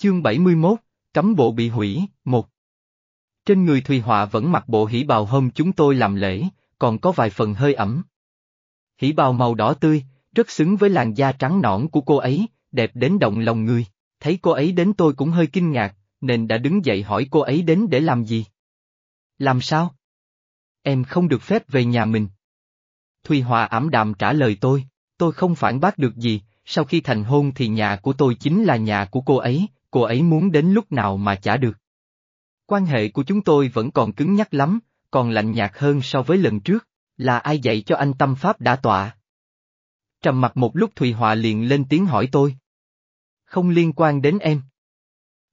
Chương 71, Cấm bộ bị hủy, một. Trên người Thùy Họa vẫn mặc bộ hỉ bào hôm chúng tôi làm lễ, còn có vài phần hơi ẩm. Hỉ bào màu đỏ tươi, rất xứng với làn da trắng nõn của cô ấy, đẹp đến động lòng người. Thấy cô ấy đến tôi cũng hơi kinh ngạc, nên đã đứng dậy hỏi cô ấy đến để làm gì. Làm sao? Em không được phép về nhà mình. Thùy Hòa ảm đạm trả lời tôi, tôi không phản bác được gì, sau khi thành hôn thì nhà của tôi chính là nhà của cô ấy, cô ấy muốn đến lúc nào mà trả được. Quan hệ của chúng tôi vẫn còn cứng nhắc lắm, còn lạnh nhạt hơn so với lần trước, là ai dạy cho anh tâm pháp đã tọa? Trầm mặt một lúc Thùy Họa liền lên tiếng hỏi tôi. Không liên quan đến em.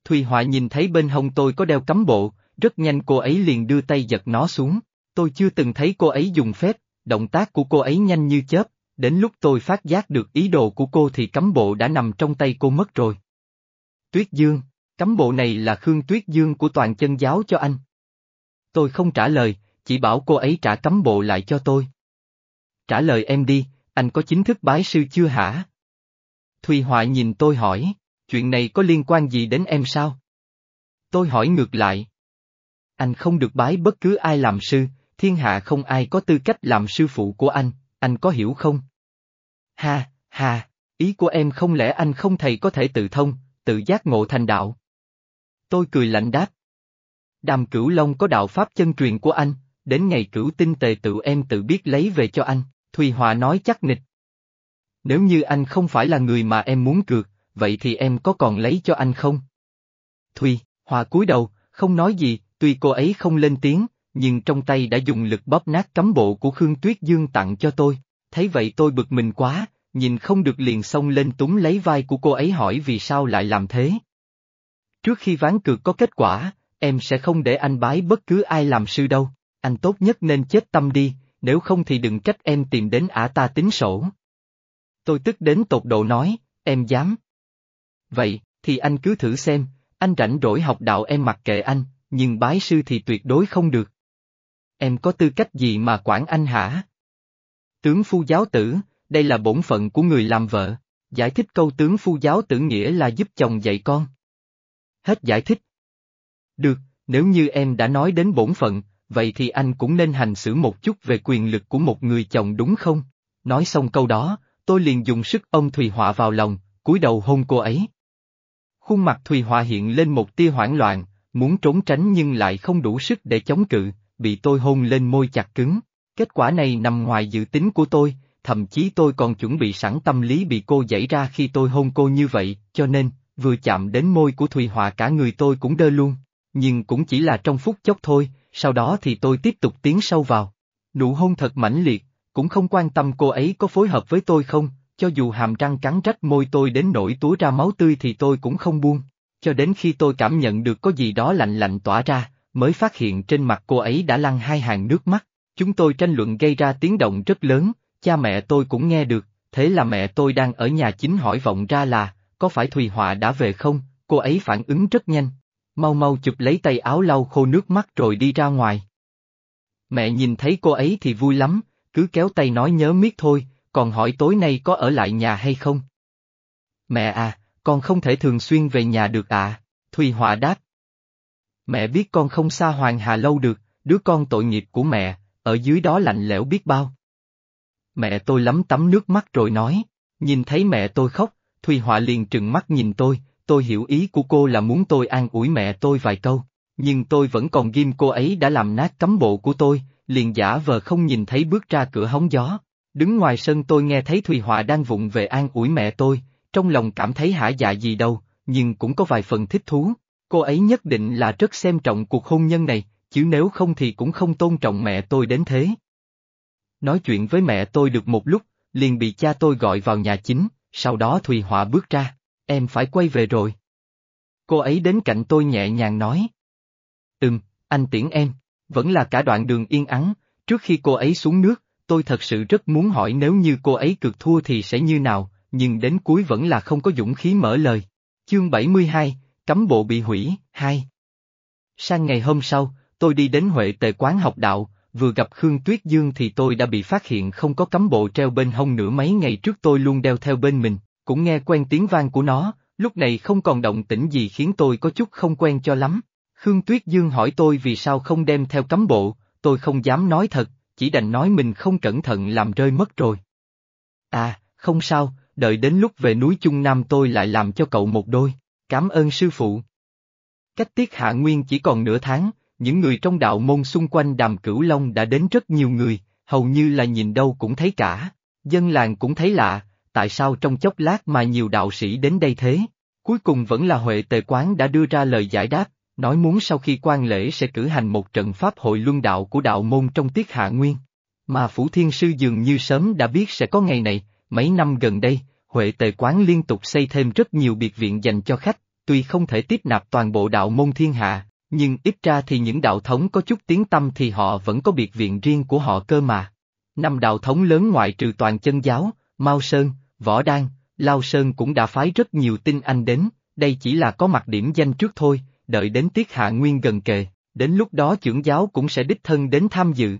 Thùy Họa nhìn thấy bên hông tôi có đeo cấm bộ, rất nhanh cô ấy liền đưa tay giật nó xuống. Tôi chưa từng thấy cô ấy dùng phép, động tác của cô ấy nhanh như chớp, đến lúc tôi phát giác được ý đồ của cô thì cấm bộ đã nằm trong tay cô mất rồi. Tuyết Dương, cấm bộ này là Khương Tuyết Dương của toàn chân giáo cho anh. Tôi không trả lời, chỉ bảo cô ấy trả cấm bộ lại cho tôi. Trả lời em đi, anh có chính thức bái sư chưa hả? Thùy Họa nhìn tôi hỏi, chuyện này có liên quan gì đến em sao? Tôi hỏi ngược lại. Anh không được bái bất cứ ai làm sư, thiên hạ không ai có tư cách làm sư phụ của anh, anh có hiểu không? Ha, ha, ý của em không lẽ anh không thầy có thể tự thông, tự giác ngộ thành đạo? Tôi cười lạnh đáp. Đàm cửu long có đạo pháp chân truyền của anh, đến ngày cửu tinh tề tự em tự biết lấy về cho anh, Thùy Hòa nói chắc nịch. Nếu như anh không phải là người mà em muốn cược, vậy thì em có còn lấy cho anh không? Thùy, Hòa cúi đầu, không nói gì, tuy cô ấy không lên tiếng, nhưng trong tay đã dùng lực bóp nát cấm bộ của Khương Tuyết Dương tặng cho tôi. Thấy vậy tôi bực mình quá, nhìn không được liền xông lên túm lấy vai của cô ấy hỏi vì sao lại làm thế. Trước khi ván cược có kết quả, em sẽ không để anh bái bất cứ ai làm sư đâu, anh tốt nhất nên chết tâm đi, nếu không thì đừng trách em tìm đến ả ta tính sổ. Tôi tức đến tột độ nói, em dám. Vậy, thì anh cứ thử xem, anh rảnh rỗi học đạo em mặc kệ anh, nhưng bái sư thì tuyệt đối không được. Em có tư cách gì mà quản anh hả? Tướng phu giáo tử, đây là bổn phận của người làm vợ, giải thích câu tướng phu giáo tử nghĩa là giúp chồng dạy con. Hết giải thích. Được, nếu như em đã nói đến bổn phận, vậy thì anh cũng nên hành xử một chút về quyền lực của một người chồng đúng không? Nói xong câu đó, tôi liền dùng sức ông Thùy Họa vào lòng, cúi đầu hôn cô ấy. Khuôn mặt Thùy Họa hiện lên một tia hoảng loạn, muốn trốn tránh nhưng lại không đủ sức để chống cự, bị tôi hôn lên môi chặt cứng. Kết quả này nằm ngoài dự tính của tôi, thậm chí tôi còn chuẩn bị sẵn tâm lý bị cô dãy ra khi tôi hôn cô như vậy, cho nên, vừa chạm đến môi của Thùy Họa cả người tôi cũng đơ luôn. Nhưng cũng chỉ là trong phút chốc thôi, sau đó thì tôi tiếp tục tiến sâu vào. Nụ hôn thật mãnh liệt, cũng không quan tâm cô ấy có phối hợp với tôi không, cho dù hàm răng cắn rách môi tôi đến nỗi túa ra máu tươi thì tôi cũng không buông. Cho đến khi tôi cảm nhận được có gì đó lạnh lạnh tỏa ra, mới phát hiện trên mặt cô ấy đã lăn hai hàng nước mắt. Chúng tôi tranh luận gây ra tiếng động rất lớn, cha mẹ tôi cũng nghe được, thế là mẹ tôi đang ở nhà chính hỏi vọng ra là, có phải Thùy Họa đã về không, cô ấy phản ứng rất nhanh, mau mau chụp lấy tay áo lau khô nước mắt rồi đi ra ngoài. Mẹ nhìn thấy cô ấy thì vui lắm, cứ kéo tay nói nhớ miết thôi, còn hỏi tối nay có ở lại nhà hay không. Mẹ à, con không thể thường xuyên về nhà được à, Thùy Họa đáp. Mẹ biết con không xa Hoàng Hà lâu được, đứa con tội nghiệp của mẹ, ở dưới đó lạnh lẽo biết bao. Mẹ tôi lắm tắm nước mắt rồi nói, nhìn thấy mẹ tôi khóc, Thùy Họa liền trừng mắt nhìn tôi, tôi hiểu ý của cô là muốn tôi an ủi mẹ tôi vài câu, nhưng tôi vẫn còn ghim cô ấy đã làm nát cấm bộ của tôi, liền giả vờ không nhìn thấy bước ra cửa hóng gió. Đứng ngoài sân tôi nghe thấy Thùy Họa đang vụng về an ủi mẹ tôi, trong lòng cảm thấy hả dạ gì đâu, nhưng cũng có vài phần thích thú. Cô ấy nhất định là rất xem trọng cuộc hôn nhân này, chứ nếu không thì cũng không tôn trọng mẹ tôi đến thế. Nói chuyện với mẹ tôi được một lúc, liền bị cha tôi gọi vào nhà chính, sau đó Thùy Họa bước ra, em phải quay về rồi. Cô ấy đến cạnh tôi nhẹ nhàng nói. Ừm, anh tiễn em, vẫn là cả đoạn đường yên ắng, trước khi cô ấy xuống nước, tôi thật sự rất muốn hỏi nếu như cô ấy cực thua thì sẽ như nào, nhưng đến cuối vẫn là không có dũng khí mở lời. Chương 72, Cấm bộ bị hủy, 2 Sang ngày hôm sau, tôi đi đến Huệ tề quán học đạo, vừa gặp Khương Tuyết Dương thì tôi đã bị phát hiện không có cấm bộ treo bên hông nữa mấy ngày trước tôi luôn đeo theo bên mình, cũng nghe quen tiếng vang của nó, lúc này không còn động tĩnh gì khiến tôi có chút không quen cho lắm. Khương Tuyết Dương hỏi tôi vì sao không đem theo cấm bộ, tôi không dám nói thật, chỉ đành nói mình không cẩn thận làm rơi mất rồi. À, không sao, đợi đến lúc về núi Trung Nam tôi lại làm cho cậu một đôi, cảm ơn sư phụ. Cách tiết hạ nguyên chỉ còn nửa tháng, những người trong đạo môn xung quanh đàm cửu long đã đến rất nhiều người, hầu như là nhìn đâu cũng thấy cả, dân làng cũng thấy lạ, tại sao trong chốc lát mà nhiều đạo sĩ đến đây thế? Cuối cùng vẫn là Huệ Tề Quán đã đưa ra lời giải đáp, nói muốn sau khi quan lễ sẽ cử hành một trận pháp hội luân đạo của đạo môn trong tiết hạ nguyên. Mà Phủ Thiên Sư dường như sớm đã biết sẽ có ngày này, mấy năm gần đây, Huệ Tề Quán liên tục xây thêm rất nhiều biệt viện dành cho khách, tuy không thể tiếp nạp toàn bộ đạo môn thiên hạ, nhưng ít ra thì những đạo thống có chút tiếng tâm thì họ vẫn có biệt viện riêng của họ cơ mà. Năm đạo thống lớn ngoại trừ toàn chân giáo, Mao Sơn, Võ Đan, Lao Sơn cũng đã phái rất nhiều tinh anh đến, đây chỉ là có mặt điểm danh trước thôi, đợi đến tiết hạ nguyên gần kề, đến lúc đó trưởng giáo cũng sẽ đích thân đến tham dự.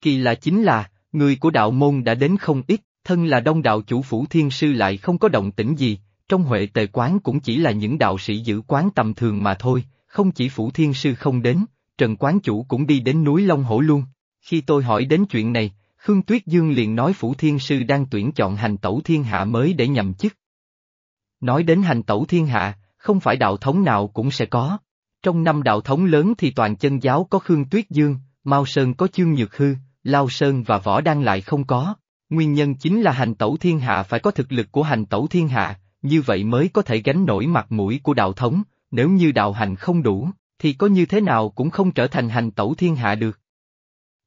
Kỳ lạ chính là, người của đạo môn đã đến không ít, thân là đông đạo chủ phủ thiên sư lại không có động tĩnh gì, trong huệ tề quán cũng chỉ là những đạo sĩ giữ quán tầm thường mà thôi, không chỉ phủ thiên sư không đến, Trần quán chủ cũng đi đến núi Long Hổ luôn. Khi tôi hỏi đến chuyện này, Khương Tuyết Dương liền nói phủ thiên sư đang tuyển chọn hành tẩu thiên hạ mới để nhậm chức. Nói đến hành tẩu thiên hạ, không phải đạo thống nào cũng sẽ có. Trong năm đạo thống lớn thì toàn chân giáo có Khương Tuyết Dương, Mao Sơn có Chương Nhược Hư, Lao Sơn và Võ Đăng lại không có. Nguyên nhân chính là hành tẩu thiên hạ phải có thực lực của hành tẩu thiên hạ, như vậy mới có thể gánh nổi mặt mũi của đạo thống, nếu như đạo hành không đủ, thì có như thế nào cũng không trở thành hành tẩu thiên hạ được.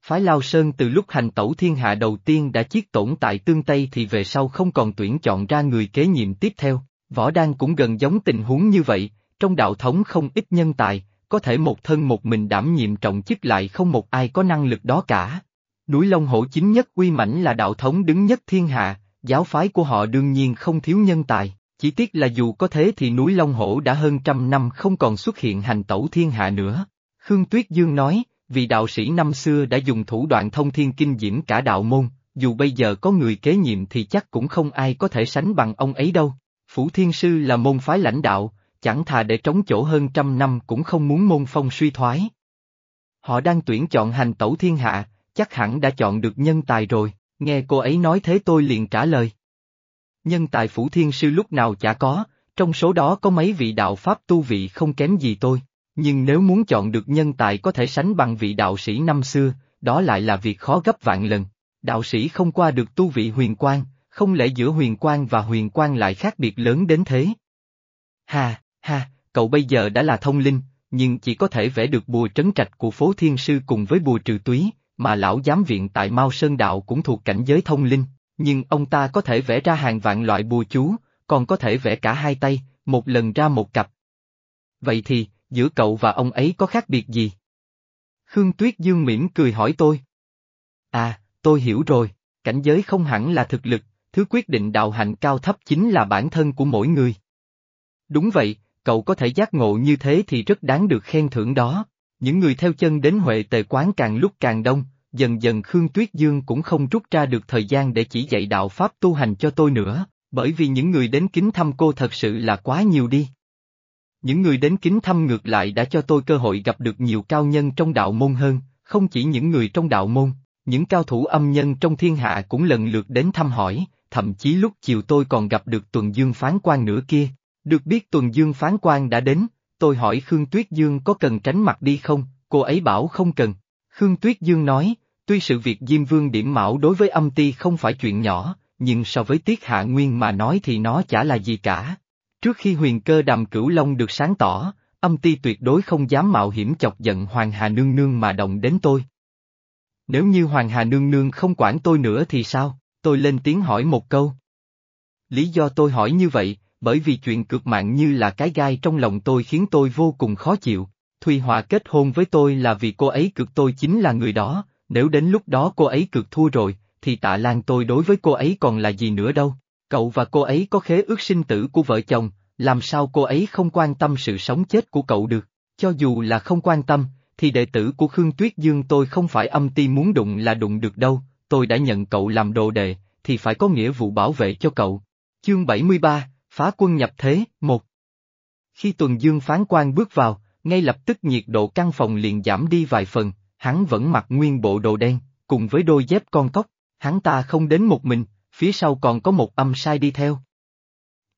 Phái Lao Sơn từ lúc hành tẩu thiên hạ đầu tiên đã chiết tổn tại tương Tây thì về sau không còn tuyển chọn ra người kế nhiệm tiếp theo, Võ Đan cũng gần giống tình huống như vậy, trong đạo thống không ít nhân tài, có thể một thân một mình đảm nhiệm trọng chức lại không một ai có năng lực đó cả. Núi Long Hổ chính nhất uy mãnh là đạo thống đứng nhất thiên hạ, giáo phái của họ đương nhiên không thiếu nhân tài, chỉ tiếc là dù có thế thì núi Long Hổ đã hơn trăm năm không còn xuất hiện hành tẩu thiên hạ nữa. Khương Tuyết Dương nói, vì đạo sĩ năm xưa đã dùng thủ đoạn thông thiên kinh diễm cả đạo môn, dù bây giờ có người kế nhiệm thì chắc cũng không ai có thể sánh bằng ông ấy đâu. Phủ Thiên Sư là môn phái lãnh đạo, chẳng thà để trống chỗ hơn trăm năm cũng không muốn môn phong suy thoái. Họ đang tuyển chọn hành tẩu thiên hạ, chắc hẳn đã chọn được nhân tài rồi, nghe cô ấy nói thế tôi liền trả lời. Nhân tài Phủ Thiên Sư lúc nào chả có, trong số đó có mấy vị đạo Pháp tu vị không kém gì tôi, nhưng nếu muốn chọn được nhân tài có thể sánh bằng vị đạo sĩ năm xưa, đó lại là việc khó gấp vạn lần. Đạo sĩ không qua được tu vị huyền quang, không lẽ giữa huyền quang và huyền quang lại khác biệt lớn đến thế? Ha, ha, cậu bây giờ đã là thông linh, nhưng chỉ có thể vẽ được bùa trấn trạch của phố thiên sư cùng với bùa trừ túy, mà lão giám viện tại Mao Sơn Đạo cũng thuộc cảnh giới thông linh, nhưng ông ta có thể vẽ ra hàng vạn loại bùa chú, còn có thể vẽ cả hai tay, một lần ra một cặp. Vậy thì, giữa cậu và ông ấy có khác biệt gì? Khương Tuyết Dương mỉm cười hỏi tôi. À, tôi hiểu rồi, cảnh giới không hẳn là thực lực, thứ quyết định đạo hạnh cao thấp chính là bản thân của mỗi người. Đúng vậy, cậu có thể giác ngộ như thế thì rất đáng được khen thưởng đó. Những người theo chân đến Huệ Tề Quán càng lúc càng đông, dần dần Khương Tuyết Dương cũng không rút ra được thời gian để chỉ dạy đạo Pháp tu hành cho tôi nữa, bởi vì những người đến kính thăm cô thật sự là quá nhiều đi. Những người đến kính thăm ngược lại đã cho tôi cơ hội gặp được nhiều cao nhân trong đạo môn hơn, không chỉ những người trong đạo môn, những cao thủ âm nhân trong thiên hạ cũng lần lượt đến thăm hỏi, thậm chí lúc chiều tôi còn gặp được Tuần Dương phán quan nữa kia. Được biết Tuần Dương phán quan đã đến, tôi hỏi Khương Tuyết Dương có cần tránh mặt đi không, cô ấy bảo không cần. Khương Tuyết Dương nói, tuy sự việc Diêm Vương điểm mạo đối với âm ti không phải chuyện nhỏ, nhưng so với Tiết Hạ Nguyên mà nói thì nó chả là gì cả. Trước khi huyền cơ đàm cửu long được sáng tỏ, âm ti tuyệt đối không dám mạo hiểm chọc giận Hoàng Hà Nương Nương mà động đến tôi. Nếu như Hoàng Hà Nương Nương không quản tôi nữa thì sao? tôi lên tiếng hỏi một câu. Lý do tôi hỏi như vậy, bởi vì chuyện cực mạng như là cái gai trong lòng tôi khiến tôi vô cùng khó chịu. Thùy Họa kết hôn với tôi là vì cô ấy cực tôi chính là người đó, nếu đến lúc đó cô ấy cực thua rồi, thì tạ lan tôi đối với cô ấy còn là gì nữa đâu. Cậu và cô ấy có khế ước sinh tử của vợ chồng, làm sao cô ấy không quan tâm sự sống chết của cậu được, cho dù là không quan tâm, thì đệ tử của Khương Tuyết Dương tôi không phải âm ti muốn đụng là đụng được đâu, tôi đã nhận cậu làm đồ đệ, thì phải có nghĩa vụ bảo vệ cho cậu. Chương 73, Phá quân nhập thế, một. Khi tuần dương phán quan bước vào, ngay lập tức nhiệt độ căn phòng liền giảm đi vài phần, hắn vẫn mặc nguyên bộ đồ đen, cùng với đôi dép con cóc, hắn ta không đến một mình, phía sau còn có một âm sai đi theo.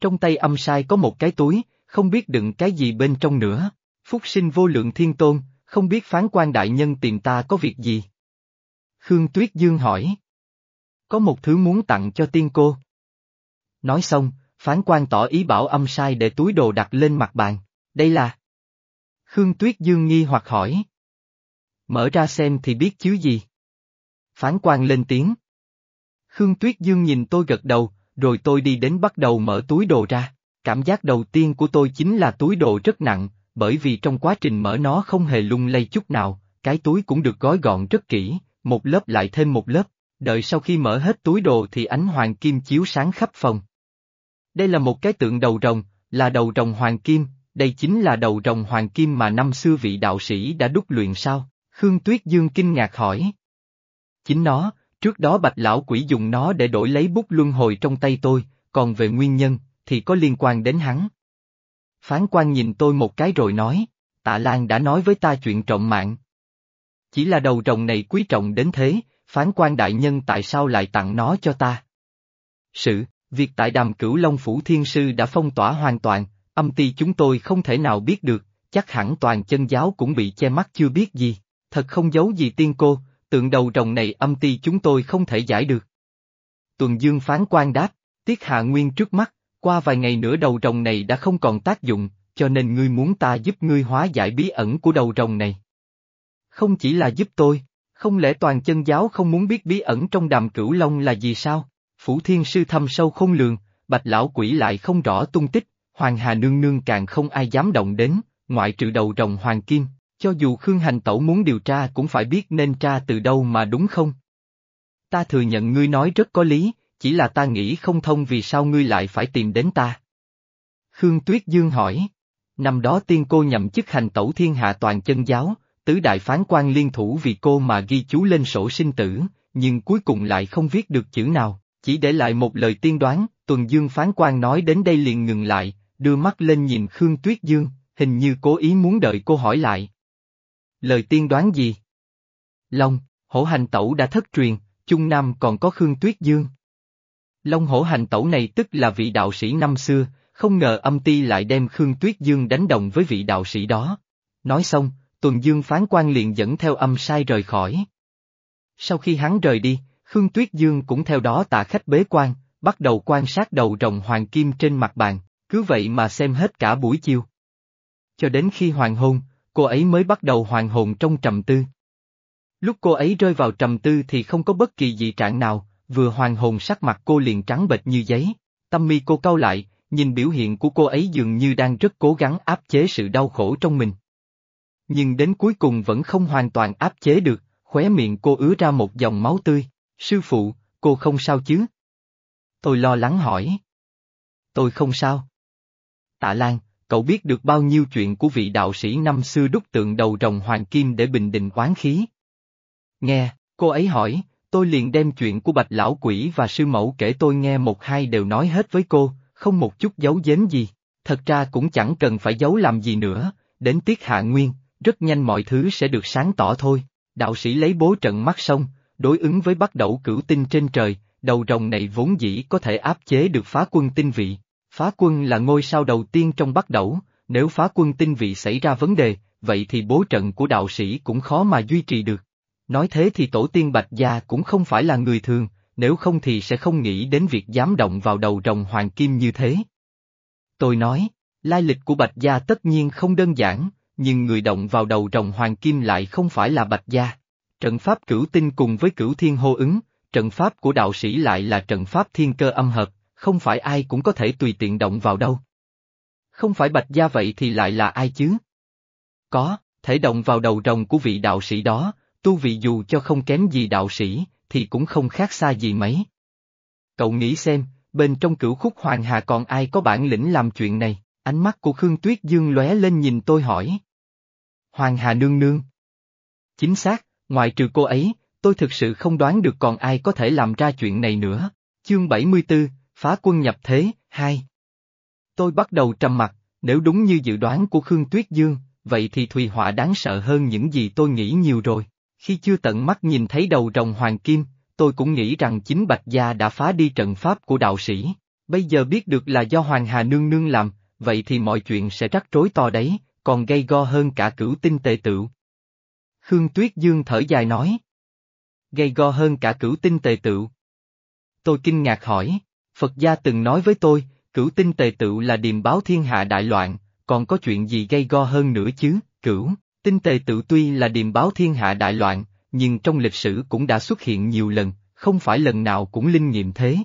Trong tay âm sai có một cái túi, không biết đựng cái gì bên trong nữa. Phúc sinh vô lượng thiên tôn, không biết phán quan đại nhân tìm ta có việc gì. Khương Tuyết Dương hỏi. Có một thứ muốn tặng cho tiên cô. Nói xong, phán quan tỏ ý bảo âm sai để túi đồ đặt lên mặt bàn. Đây là... Khương Tuyết Dương nghi hoặc hỏi. Mở ra xem thì biết chứ gì. Phán quan lên tiếng. Khương Tuyết Dương nhìn tôi gật đầu, rồi tôi đi đến bắt đầu mở túi đồ ra. Cảm giác đầu tiên của tôi chính là túi đồ rất nặng, bởi vì trong quá trình mở nó không hề lung lay chút nào, cái túi cũng được gói gọn rất kỹ, một lớp lại thêm một lớp, đợi sau khi mở hết túi đồ thì ánh hoàng kim chiếu sáng khắp phòng. Đây là một cái tượng đầu rồng, là đầu rồng hoàng kim, đây chính là đầu rồng hoàng kim mà năm xưa vị đạo sĩ đã đúc luyện sao? Khương Tuyết Dương kinh ngạc hỏi. Chính nó, trước đó bạch lão quỷ dùng nó để đổi lấy bút luân hồi trong tay tôi, còn về nguyên nhân, thì có liên quan đến hắn. Phán quan nhìn tôi một cái rồi nói, tạ Lan đã nói với ta chuyện trọng mạng. Chỉ là đầu rồng này quý trọng đến thế, phán quan đại nhân tại sao lại tặng nó cho ta? Sự, việc tại đàm cửu Long Phủ Thiên Sư đã phong tỏa hoàn toàn, âm ty chúng tôi không thể nào biết được, chắc hẳn toàn chân giáo cũng bị che mắt chưa biết gì, thật không giấu gì tiên cô, tượng đầu rồng này âm ti chúng tôi không thể giải được. Tuần Dương phán quan đáp, Tiết Hạ Nguyên trước mắt, qua vài ngày nữa đầu rồng này đã không còn tác dụng, cho nên ngươi muốn ta giúp ngươi hóa giải bí ẩn của đầu rồng này. Không chỉ là giúp tôi, không lẽ toàn chân giáo không muốn biết bí ẩn trong đàm cửu long là gì sao? Phủ thiên sư thâm sâu không lường, bạch lão quỷ lại không rõ tung tích, hoàng hà nương nương càng không ai dám động đến, ngoại trừ đầu rồng hoàng kim, cho dù Khương Hành Tẩu muốn điều tra cũng phải biết nên tra từ đâu mà đúng không? Ta thừa nhận ngươi nói rất có lý, chỉ là ta nghĩ không thông vì sao ngươi lại phải tìm đến ta. Khương Tuyết Dương hỏi, năm đó tiên cô nhậm chức hành tẩu thiên hạ toàn chân giáo, tứ đại phán quan liên thủ vì cô mà ghi chú lên sổ sinh tử, nhưng cuối cùng lại không viết được chữ nào, chỉ để lại một lời tiên đoán, tuần dương phán quan nói đến đây liền ngừng lại, đưa mắt lên nhìn Khương Tuyết Dương, hình như cố ý muốn đợi cô hỏi lại. Lời tiên đoán gì? Long, hổ hành tẩu đã thất truyền, Trung Nam còn có Khương Tuyết Dương. Long hổ hành tẩu này tức là vị đạo sĩ năm xưa, không ngờ âm ti lại đem Khương Tuyết Dương đánh đồng với vị đạo sĩ đó. Nói xong, Tuần Dương phán quan liền dẫn theo âm sai rời khỏi. Sau khi hắn rời đi, Khương Tuyết Dương cũng theo đó tạ khách bế quan, bắt đầu quan sát đầu rồng hoàng kim trên mặt bàn, cứ vậy mà xem hết cả buổi chiều. Cho đến khi hoàng hôn, cô ấy mới bắt đầu hoàng hồn trong trầm tư. Lúc cô ấy rơi vào trầm tư thì không có bất kỳ dị trạng nào, vừa hoàng hồn sắc mặt cô liền trắng bệch như giấy, tâm mi cô cau lại, nhìn biểu hiện của cô ấy dường như đang rất cố gắng áp chế sự đau khổ trong mình. Nhưng đến cuối cùng vẫn không hoàn toàn áp chế được, khóe miệng cô ứa ra một dòng máu tươi, sư phụ, cô không sao chứ? Tôi lo lắng hỏi. Tôi không sao. Tạ Lan, cậu biết được bao nhiêu chuyện của vị đạo sĩ năm xưa đúc tượng đầu rồng hoàng kim để bình định oán khí? Nghe, cô ấy hỏi, tôi liền đem chuyện của bạch lão quỷ và sư mẫu kể tôi nghe một hai đều nói hết với cô, không một chút giấu giếm gì, thật ra cũng chẳng cần phải giấu làm gì nữa, đến tiết hạ nguyên, rất nhanh mọi thứ sẽ được sáng tỏ thôi, đạo sĩ lấy bố trận mắt xong, đối ứng với bắt đầu cửu tinh trên trời, đầu rồng này vốn dĩ có thể áp chế được phá quân tinh vị, phá quân là ngôi sao đầu tiên trong bắt đẩu. nếu phá quân tinh vị xảy ra vấn đề, vậy thì bố trận của đạo sĩ cũng khó mà duy trì được. Nói thế thì tổ tiên Bạch Gia cũng không phải là người thường, nếu không thì sẽ không nghĩ đến việc dám động vào đầu rồng hoàng kim như thế. Tôi nói, lai lịch của Bạch Gia tất nhiên không đơn giản, nhưng người động vào đầu rồng hoàng kim lại không phải là Bạch Gia. Trận pháp cửu tinh cùng với cửu thiên hô ứng, trận pháp của đạo sĩ lại là trận pháp thiên cơ âm hợp, không phải ai cũng có thể tùy tiện động vào đâu. Không phải Bạch Gia vậy thì lại là ai chứ? Có, thể động vào đầu rồng của vị đạo sĩ đó, tu vị dù cho không kém gì đạo sĩ, thì cũng không khác xa gì mấy. Cậu nghĩ xem, bên trong cửu khúc hoàng hà còn ai có bản lĩnh làm chuyện này, ánh mắt của Khương Tuyết Dương lóe lên nhìn tôi hỏi. Hoàng hà nương nương. Chính xác, ngoài trừ cô ấy, tôi thực sự không đoán được còn ai có thể làm ra chuyện này nữa. Chương 74, Phá quân nhập thế, 2 Tôi bắt đầu trầm mặt, nếu đúng như dự đoán của Khương Tuyết Dương, vậy thì Thùy Họa đáng sợ hơn những gì tôi nghĩ nhiều rồi. Khi chưa tận mắt nhìn thấy đầu rồng hoàng kim, tôi cũng nghĩ rằng chính Bạch Gia đã phá đi trận pháp của đạo sĩ. Bây giờ biết được là do Hoàng Hà Nương Nương làm, vậy thì mọi chuyện sẽ rắc rối to đấy, còn gây go hơn cả cửu tinh tề tựu. Khương Tuyết Dương thở dài nói. Gây go hơn cả cửu tinh tề tựu. Tôi kinh ngạc hỏi, Phật gia từng nói với tôi, cửu tinh tề tựu là điềm báo thiên hạ đại loạn, còn có chuyện gì gây go hơn nữa chứ, cửu, tinh tề tựu tuy là điềm báo thiên hạ đại loạn, nhưng trong lịch sử cũng đã xuất hiện nhiều lần, không phải lần nào cũng linh nghiệm thế.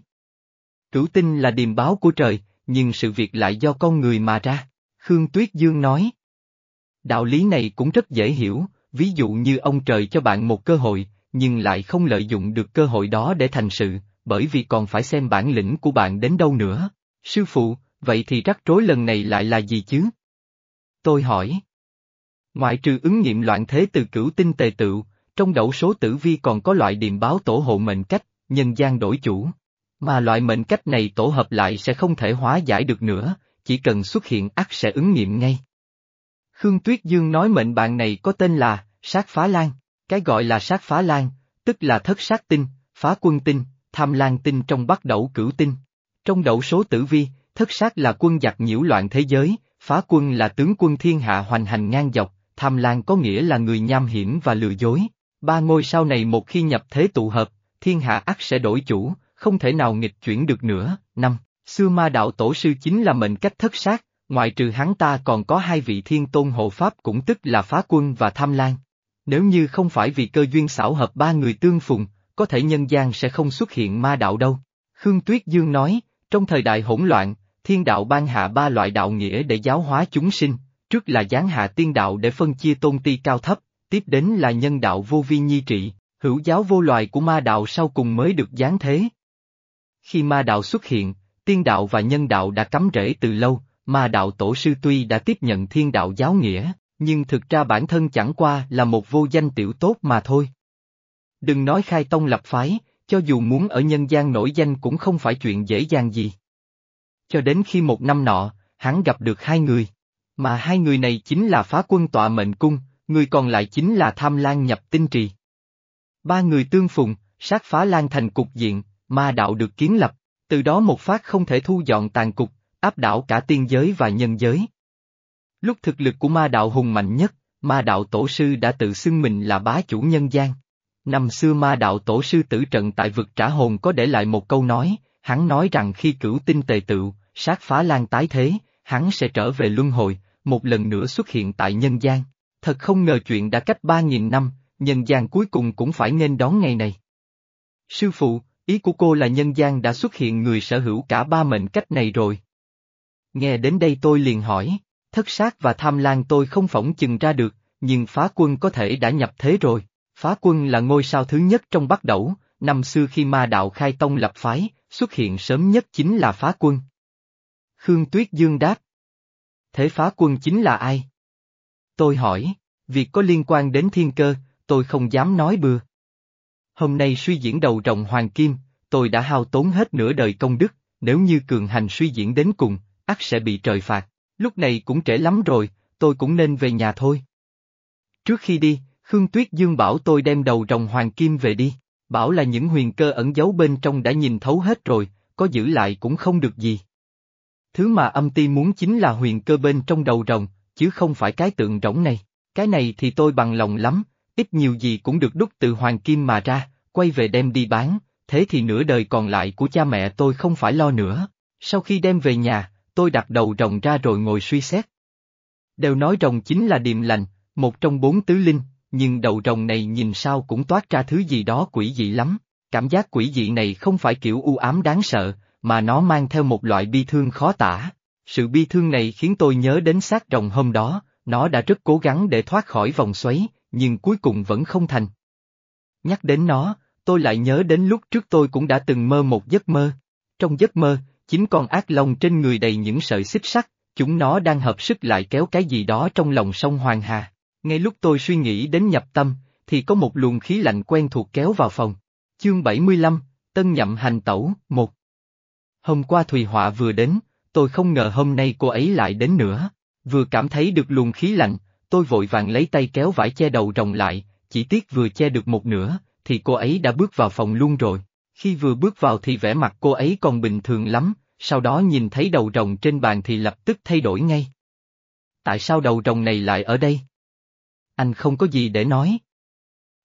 Cửu tinh là điềm báo của trời, nhưng sự việc lại do con người mà ra, Khương Tuyết Dương nói. Đạo lý này cũng rất dễ hiểu, ví dụ như ông trời cho bạn một cơ hội, nhưng lại không lợi dụng được cơ hội đó để thành sự, bởi vì còn phải xem bản lĩnh của bạn đến đâu nữa. Sư phụ, vậy thì rắc rối lần này lại là gì chứ? Tôi hỏi. Ngoại trừ ứng nghiệm loạn thế từ cửu tinh tề tựu, trong đậu số tử vi còn có loại điềm báo tổ hộ mệnh cách, nhân gian đổi chủ. Mà loại mệnh cách này tổ hợp lại sẽ không thể hóa giải được nữa, chỉ cần xuất hiện ắt sẽ ứng nghiệm ngay. Khương Tuyết Dương nói mệnh bạn này có tên là, sát phá lan. Cái gọi là sát phá lan, tức là thất sát tinh, phá quân tinh, tham lan tinh trong bắt đẩu cửu tinh. Trong đậu số tử vi, thất sát là quân giặc nhiễu loạn thế giới, phá quân là tướng quân thiên hạ hoành hành ngang dọc, tham lan có nghĩa là người nham hiểm và lừa dối. Ba ngôi sao này một khi nhập thế tụ hợp, thiên hạ ắt sẽ đổi chủ, không thể nào nghịch chuyển được nữa. Năm, xưa ma đạo tổ sư chính là mệnh cách thất sát, ngoại trừ hắn ta còn có hai vị thiên tôn hộ pháp cũng tức là phá quân và tham lan. Nếu như không phải vì cơ duyên xảo hợp ba người tương phùng, có thể nhân gian sẽ không xuất hiện ma đạo đâu. Khương Tuyết Dương nói, trong thời đại hỗn loạn, thiên đạo ban hạ ba loại đạo nghĩa để giáo hóa chúng sinh, trước là giáng hạ tiên đạo để phân chia tôn ti cao thấp, tiếp đến là nhân đạo vô vi nhi trị, hữu giáo vô loài của ma đạo sau cùng mới được giáng thế. Khi ma đạo xuất hiện, tiên đạo và nhân đạo đã cắm rễ từ lâu, ma đạo tổ sư tuy đã tiếp nhận thiên đạo giáo nghĩa, nhưng thực ra bản thân chẳng qua là một vô danh tiểu tốt mà thôi. Đừng nói khai tông lập phái, cho dù muốn ở nhân gian nổi danh cũng không phải chuyện dễ dàng gì. Cho đến khi một năm nọ, hắn gặp được hai người, mà hai người này chính là phá quân tọa mệnh cung, người còn lại chính là tham lan nhập tinh trì. Ba người tương phùng, sát phá lan thành cục diện, ma đạo được kiến lập, từ đó một phát không thể thu dọn tàn cục, áp đảo cả tiên giới và nhân giới. Lúc thực lực của ma đạo hùng mạnh nhất, ma đạo tổ sư đã tự xưng mình là bá chủ nhân gian. Năm xưa ma đạo tổ sư tử trận tại vực trả hồn có để lại một câu nói, hắn nói rằng khi cửu tinh tề tựu, sát phá lan tái thế, hắn sẽ trở về luân hồi, một lần nữa xuất hiện tại nhân gian. Thật không ngờ chuyện đã cách ba nghìn năm, nhân gian cuối cùng cũng phải nên đón ngày này. Sư phụ, ý của cô là nhân gian đã xuất hiện người sở hữu cả ba mệnh cách này rồi. Nghe đến đây tôi liền hỏi, thất sát và tham lan tôi không phỏng chừng ra được, nhưng phá quân có thể đã nhập thế rồi. Phá quân là ngôi sao thứ nhất trong Bắc Đẩu. năm xưa khi ma đạo khai tông lập phái, xuất hiện sớm nhất chính là phá quân. Khương Tuyết Dương đáp. Thế phá quân chính là ai? Tôi hỏi, việc có liên quan đến thiên cơ, tôi không dám nói bừa. Hôm nay suy diễn đầu rồng hoàng kim, tôi đã hao tốn hết nửa đời công đức, nếu như cường hành suy diễn đến cùng, ắt sẽ bị trời phạt, lúc này cũng trễ lắm rồi, tôi cũng nên về nhà thôi. Trước khi đi, Khương Tuyết Dương bảo tôi đem đầu rồng hoàng kim về đi, bảo là những huyền cơ ẩn giấu bên trong đã nhìn thấu hết rồi, có giữ lại cũng không được gì. Thứ mà âm ti muốn chính là huyền cơ bên trong đầu rồng, chứ không phải cái tượng rỗng này. Cái này thì tôi bằng lòng lắm, ít nhiều gì cũng được đúc từ hoàng kim mà ra, quay về đem đi bán, thế thì nửa đời còn lại của cha mẹ tôi không phải lo nữa. Sau khi đem về nhà, tôi đặt đầu rồng ra rồi ngồi suy xét. Đều nói rồng chính là điềm lành, một trong bốn tứ linh, nhưng đầu rồng này nhìn sao cũng toát ra thứ gì đó quỷ dị lắm. Cảm giác quỷ dị này không phải kiểu u ám đáng sợ, mà nó mang theo một loại bi thương khó tả. Sự bi thương này khiến tôi nhớ đến xác rồng hôm đó, nó đã rất cố gắng để thoát khỏi vòng xoáy, nhưng cuối cùng vẫn không thành. Nhắc đến nó, tôi lại nhớ đến lúc trước tôi cũng đã từng mơ một giấc mơ. Trong giấc mơ, chính con ác long trên người đầy những sợi xích sắt, chúng nó đang hợp sức lại kéo cái gì đó trong lòng sông Hoàng Hà. Ngay lúc tôi suy nghĩ đến nhập tâm, thì có một luồng khí lạnh quen thuộc kéo vào phòng. Chương 75, Tân Nhậm Hành Tẩu, 1 Hôm qua Thùy Họa vừa đến, tôi không ngờ hôm nay cô ấy lại đến nữa. Vừa cảm thấy được luồng khí lạnh, tôi vội vàng lấy tay kéo vải che đầu rồng lại, chỉ tiếc vừa che được một nửa, thì cô ấy đã bước vào phòng luôn rồi. Khi vừa bước vào thì vẻ mặt cô ấy còn bình thường lắm, sau đó nhìn thấy đầu rồng trên bàn thì lập tức thay đổi ngay. Tại sao đầu rồng này lại ở đây? Anh không có gì để nói.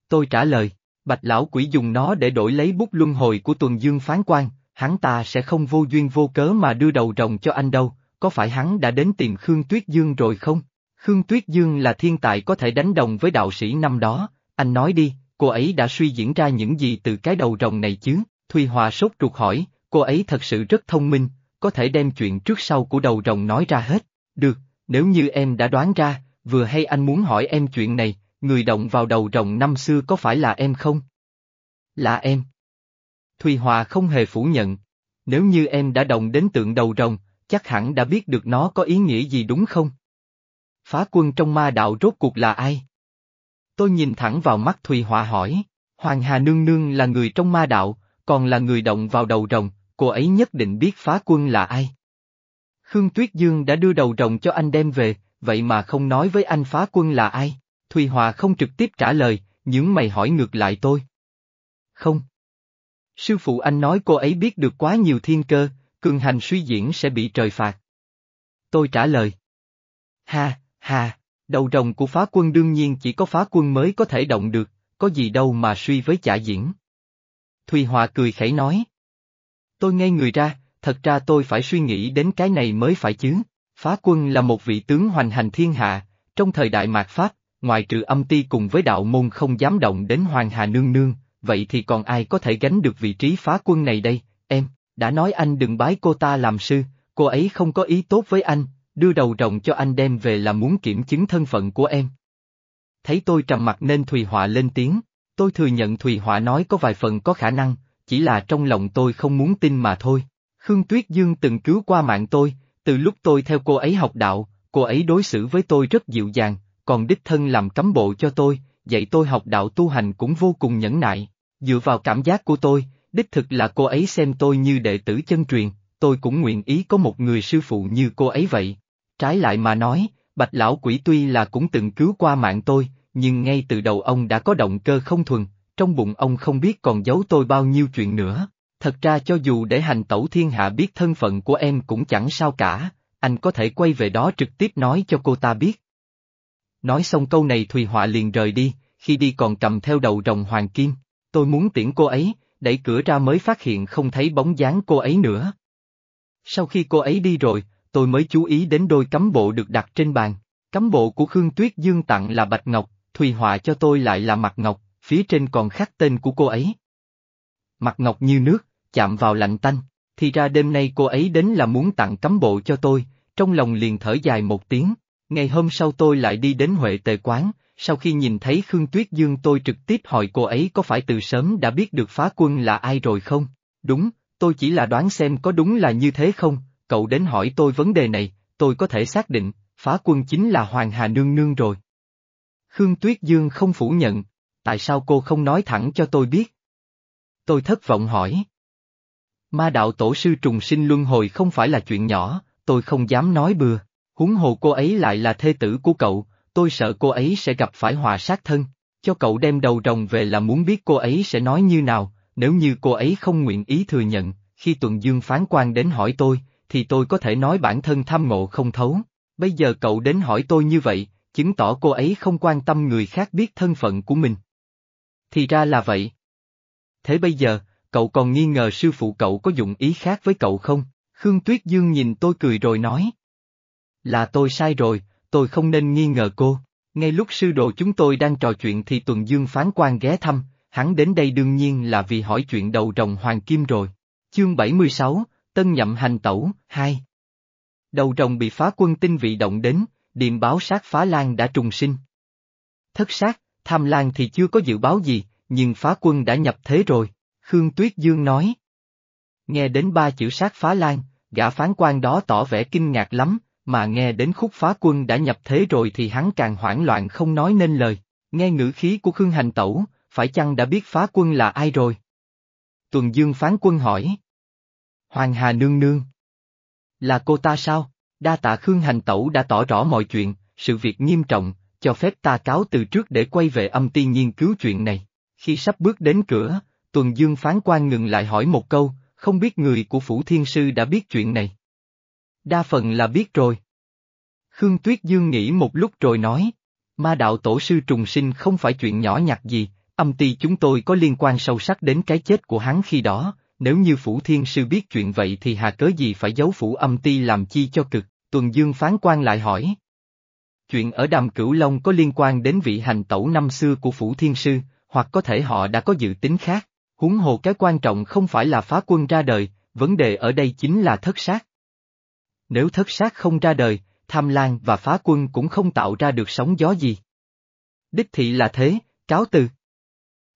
Tôi trả lời, bạch lão quỷ dùng nó để đổi lấy bút luân hồi của tuần dương phán quan, hắn ta sẽ không vô duyên vô cớ mà đưa đầu rồng cho anh đâu, có phải hắn đã đến tìm Khương Tuyết Dương rồi không? Khương Tuyết Dương là thiên tài có thể đánh đồng với đạo sĩ năm đó, anh nói đi, cô ấy đã suy diễn ra những gì từ cái đầu rồng này chứ? Thùy Hòa sốt ruột hỏi, cô ấy thật sự rất thông minh, có thể đem chuyện trước sau của đầu rồng nói ra hết. Được, nếu như em đã đoán ra, vừa hay anh muốn hỏi em chuyện này, người động vào đầu rồng năm xưa có phải là em không? Là em. Thùy Hòa không hề phủ nhận. Nếu như em đã động đến tượng đầu rồng, chắc hẳn đã biết được nó có ý nghĩa gì đúng không? Phá quân trong ma đạo rốt cuộc là ai? Tôi nhìn thẳng vào mắt Thùy Hòa hỏi, Hoàng Hà Nương Nương là người trong ma đạo, còn là người động vào đầu rồng, cô ấy nhất định biết phá quân là ai. Khương Tuyết Dương đã đưa đầu rồng cho anh đem về, vậy mà không nói với anh phá quân là ai? Thùy Hòa không trực tiếp trả lời, những mày hỏi ngược lại tôi. Không. Sư phụ anh nói cô ấy biết được quá nhiều thiên cơ, cường hành suy diễn sẽ bị trời phạt. Tôi trả lời. Ha, ha, đầu rồng của phá quân đương nhiên chỉ có phá quân mới có thể động được, có gì đâu mà suy với chả diễn. Thùy Hòa cười khẩy nói. Tôi ngây người ra, thật ra tôi phải suy nghĩ đến cái này mới phải chứ. Phá quân là một vị tướng hoành hành thiên hạ, trong thời đại mạt Pháp, ngoài trừ âm ti cùng với đạo môn không dám động đến Hoàng Hà Nương Nương, vậy thì còn ai có thể gánh được vị trí phá quân này đây, em, đã nói anh đừng bái cô ta làm sư, cô ấy không có ý tốt với anh, đưa đầu rồng cho anh đem về là muốn kiểm chứng thân phận của em. Thấy tôi trầm mặt nên Thùy Họa lên tiếng, tôi thừa nhận Thùy Họa nói có vài phần có khả năng, chỉ là trong lòng tôi không muốn tin mà thôi. Khương Tuyết Dương từng cứu qua mạng tôi, từ lúc tôi theo cô ấy học đạo, cô ấy đối xử với tôi rất dịu dàng, còn đích thân làm cấm bộ cho tôi, dạy tôi học đạo tu hành cũng vô cùng nhẫn nại. Dựa vào cảm giác của tôi, đích thực là cô ấy xem tôi như đệ tử chân truyền, tôi cũng nguyện ý có một người sư phụ như cô ấy vậy. Trái lại mà nói, bạch lão quỷ tuy là cũng từng cứu qua mạng tôi, nhưng ngay từ đầu ông đã có động cơ không thuần, trong bụng ông không biết còn giấu tôi bao nhiêu chuyện nữa. Thật ra cho dù để hành tẩu thiên hạ biết thân phận của em cũng chẳng sao cả, anh có thể quay về đó trực tiếp nói cho cô ta biết. Nói xong câu này Thùy Họa liền rời đi, khi đi còn cầm theo đầu rồng hoàng kim, tôi muốn tiễn cô ấy, đẩy cửa ra mới phát hiện không thấy bóng dáng cô ấy nữa. Sau khi cô ấy đi rồi, tôi mới chú ý đến đôi cắm bộ được đặt trên bàn. Cắm bộ của Khương Tuyết Dương tặng là Bạch Ngọc, Thùy Họa cho tôi lại là Mặt Ngọc, phía trên còn khắc tên của cô ấy. Mặt Ngọc như nước, chạm vào lạnh tanh, thì ra đêm nay cô ấy đến là muốn tặng cắm bộ cho tôi, trong lòng liền thở dài một tiếng. Ngày hôm sau tôi lại đi đến Huệ Tề Quán, sau khi nhìn thấy Khương Tuyết Dương tôi trực tiếp hỏi cô ấy có phải từ sớm đã biết được phá quân là ai rồi không? Đúng, tôi chỉ là đoán xem có đúng là như thế không, cậu đến hỏi tôi vấn đề này, tôi có thể xác định, phá quân chính là Hoàng Hà Nương Nương rồi. Khương Tuyết Dương không phủ nhận, tại sao cô không nói thẳng cho tôi biết? Tôi thất vọng hỏi. Ma đạo tổ sư trùng sinh luân hồi không phải là chuyện nhỏ, tôi không dám nói bừa, huống hồ cô ấy lại là thê tử của cậu, tôi sợ cô ấy sẽ gặp phải hòa sát thân, cho cậu đem đầu rồng về là muốn biết cô ấy sẽ nói như nào, nếu như cô ấy không nguyện ý thừa nhận, khi tuần dương phán quan đến hỏi tôi, thì tôi có thể nói bản thân tham ngộ không thấu, bây giờ cậu đến hỏi tôi như vậy, chứng tỏ cô ấy không quan tâm người khác biết thân phận của mình. Thì ra là vậy. Thế bây giờ, cậu còn nghi ngờ sư phụ cậu có dụng ý khác với cậu không? Khương Tuyết Dương nhìn tôi cười rồi nói. Là tôi sai rồi, tôi không nên nghi ngờ cô. Ngay lúc sư đồ chúng tôi đang trò chuyện thì Tuần Dương phán quan ghé thăm, hắn đến đây đương nhiên là vì hỏi chuyện đầu rồng hoàng kim rồi. Chương 76, Tân Nhậm Hành Tẩu, 2 Đầu rồng bị phá quân tinh vị động đến, điềm báo sát phá lan đã trùng sinh. Thất sát, tham lan thì chưa có dự báo gì, nhưng phá quân đã nhập thế rồi, Khương Tuyết Dương nói. Nghe đến ba chữ sát phá lan, gã phán quan đó tỏ vẻ kinh ngạc lắm, mà nghe đến khúc phá quân đã nhập thế rồi thì hắn càng hoảng loạn không nói nên lời, nghe ngữ khí của Khương Hành Tẩu, phải chăng đã biết phá quân là ai rồi? Tuần Dương phán quân hỏi. Hoàng Hà Nương Nương. Là cô ta sao? Đa tạ Khương Hành Tẩu đã tỏ rõ mọi chuyện, sự việc nghiêm trọng, cho phép ta cáo từ trước để quay về âm ti nghiên cứu chuyện này. Khi sắp bước đến cửa, Tuần Dương phán quan ngừng lại hỏi một câu, không biết người của Phủ Thiên Sư đã biết chuyện này. Đa phần là biết rồi. Khương Tuyết Dương nghĩ một lúc rồi nói, ma đạo tổ sư trùng sinh không phải chuyện nhỏ nhặt gì, âm ti chúng tôi có liên quan sâu sắc đến cái chết của hắn khi đó, nếu như Phủ Thiên Sư biết chuyện vậy thì hà cớ gì phải giấu Phủ âm ti làm chi cho cực, Tuần Dương phán quan lại hỏi. Chuyện ở Đàm Cửu Long có liên quan đến vị hành tẩu năm xưa của Phủ Thiên Sư, hoặc có thể họ đã có dự tính khác, huống hồ cái quan trọng không phải là phá quân ra đời, vấn đề ở đây chính là thất sát. Nếu thất sát không ra đời, tham lan và phá quân cũng không tạo ra được sóng gió gì. Đích thị là thế, cáo từ.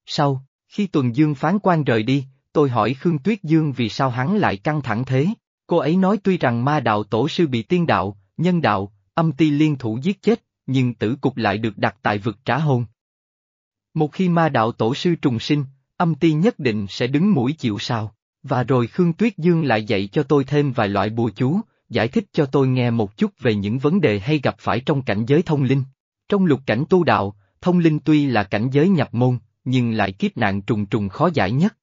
Sau, khi Tuần Dương phán quan rời đi, tôi hỏi Khương Tuyết Dương vì sao hắn lại căng thẳng thế, cô ấy nói tuy rằng ma đạo tổ sư bị tiên đạo, nhân đạo, âm ti liên thủ giết chết, nhưng tử cục lại được đặt tại vực trả hôn. Một khi ma đạo tổ sư trùng sinh, âm ti nhất định sẽ đứng mũi chịu sao, và rồi Khương Tuyết Dương lại dạy cho tôi thêm vài loại bùa chú, giải thích cho tôi nghe một chút về những vấn đề hay gặp phải trong cảnh giới thông linh. Trong lục cảnh tu đạo, thông linh tuy là cảnh giới nhập môn, nhưng lại kiếp nạn trùng trùng khó giải nhất.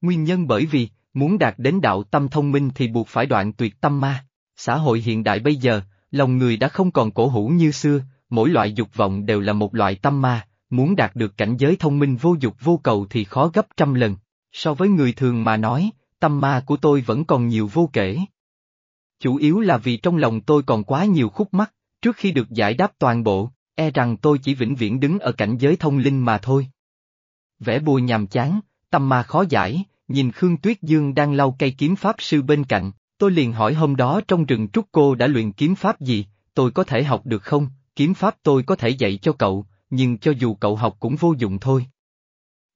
Nguyên nhân bởi vì, muốn đạt đến đạo tâm thông minh thì buộc phải đoạn tuyệt tâm ma. Xã hội hiện đại bây giờ, lòng người đã không còn cổ hủ như xưa, mỗi loại dục vọng đều là một loại tâm ma, muốn đạt được cảnh giới thông minh vô dục vô cầu thì khó gấp trăm lần. So với người thường mà nói, tâm ma của tôi vẫn còn nhiều vô kể. Chủ yếu là vì trong lòng tôi còn quá nhiều khúc mắc, trước khi được giải đáp toàn bộ, e rằng tôi chỉ vĩnh viễn đứng ở cảnh giới thông linh mà thôi. Vẽ bùa nhàm chán, tâm ma khó giải, nhìn Khương Tuyết Dương đang lau cây kiếm pháp sư bên cạnh, tôi liền hỏi hôm đó trong rừng trúc cô đã luyện kiếm pháp gì, tôi có thể học được không, kiếm pháp tôi có thể dạy cho cậu, nhưng cho dù cậu học cũng vô dụng thôi.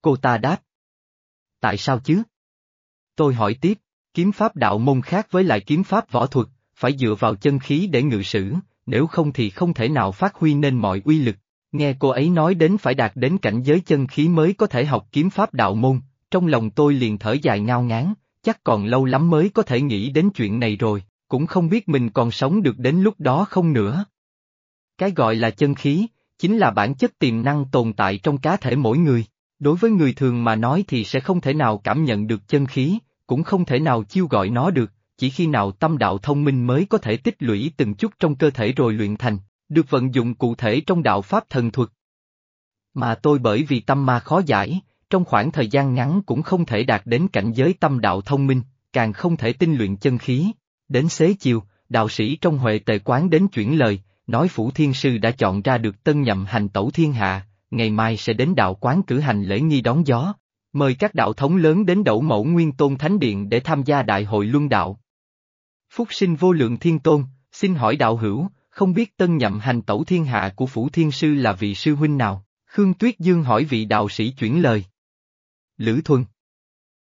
Cô ta đáp. Tại sao chứ? Tôi hỏi tiếp, kiếm pháp đạo môn khác với lại kiếm pháp võ thuật, phải dựa vào chân khí để ngự sử, nếu không thì không thể nào phát huy nên mọi uy lực. Nghe cô ấy nói đến phải đạt đến cảnh giới chân khí mới có thể học kiếm pháp đạo môn, trong lòng tôi liền thở dài ngao ngán, chắc còn lâu lắm mới có thể nghĩ đến chuyện này rồi, cũng không biết mình còn sống được đến lúc đó không nữa. Cái gọi là chân khí, chính là bản chất tiềm năng tồn tại trong cá thể mỗi người. Đối với người thường mà nói thì sẽ không thể nào cảm nhận được chân khí, cũng không thể nào chiêu gọi nó được, chỉ khi nào tâm đạo thông minh mới có thể tích lũy từng chút trong cơ thể rồi luyện thành, được vận dụng cụ thể trong đạo pháp thần thuật. Mà tôi bởi vì tâm ma khó giải, trong khoảng thời gian ngắn cũng không thể đạt đến cảnh giới tâm đạo thông minh, càng không thể tinh luyện chân khí. Đến xế chiều, đạo sĩ trong Huệ tề quán đến chuyển lời, nói Phủ Thiên Sư đã chọn ra được tân nhậm hành tẩu thiên hạ, ngày mai sẽ đến đạo quán cử hành lễ nghi đón gió, mời các đạo thống lớn đến đậu mẫu nguyên tôn thánh điện để tham gia đại hội luân đạo. Phúc sinh vô lượng thiên tôn, xin hỏi đạo hữu, không biết tân nhậm hành tẩu thiên hạ của Phủ Thiên Sư là vị sư huynh nào? Khương Tuyết Dương hỏi vị đạo sĩ chuyển lời. Lữ Thuần.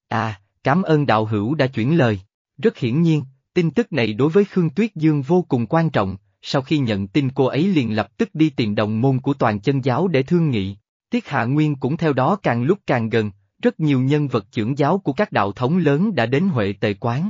À, cảm ơn đạo hữu đã chuyển lời. Rất hiển nhiên, tin tức này đối với Khương Tuyết Dương vô cùng quan trọng, sau khi nhận tin cô ấy liền lập tức đi tìm đồng môn của toàn chân giáo để thương nghị. Tiết Hạ Nguyên cũng theo đó càng lúc càng gần, rất nhiều nhân vật trưởng giáo của các đạo thống lớn đã đến Huệ Tề Quán.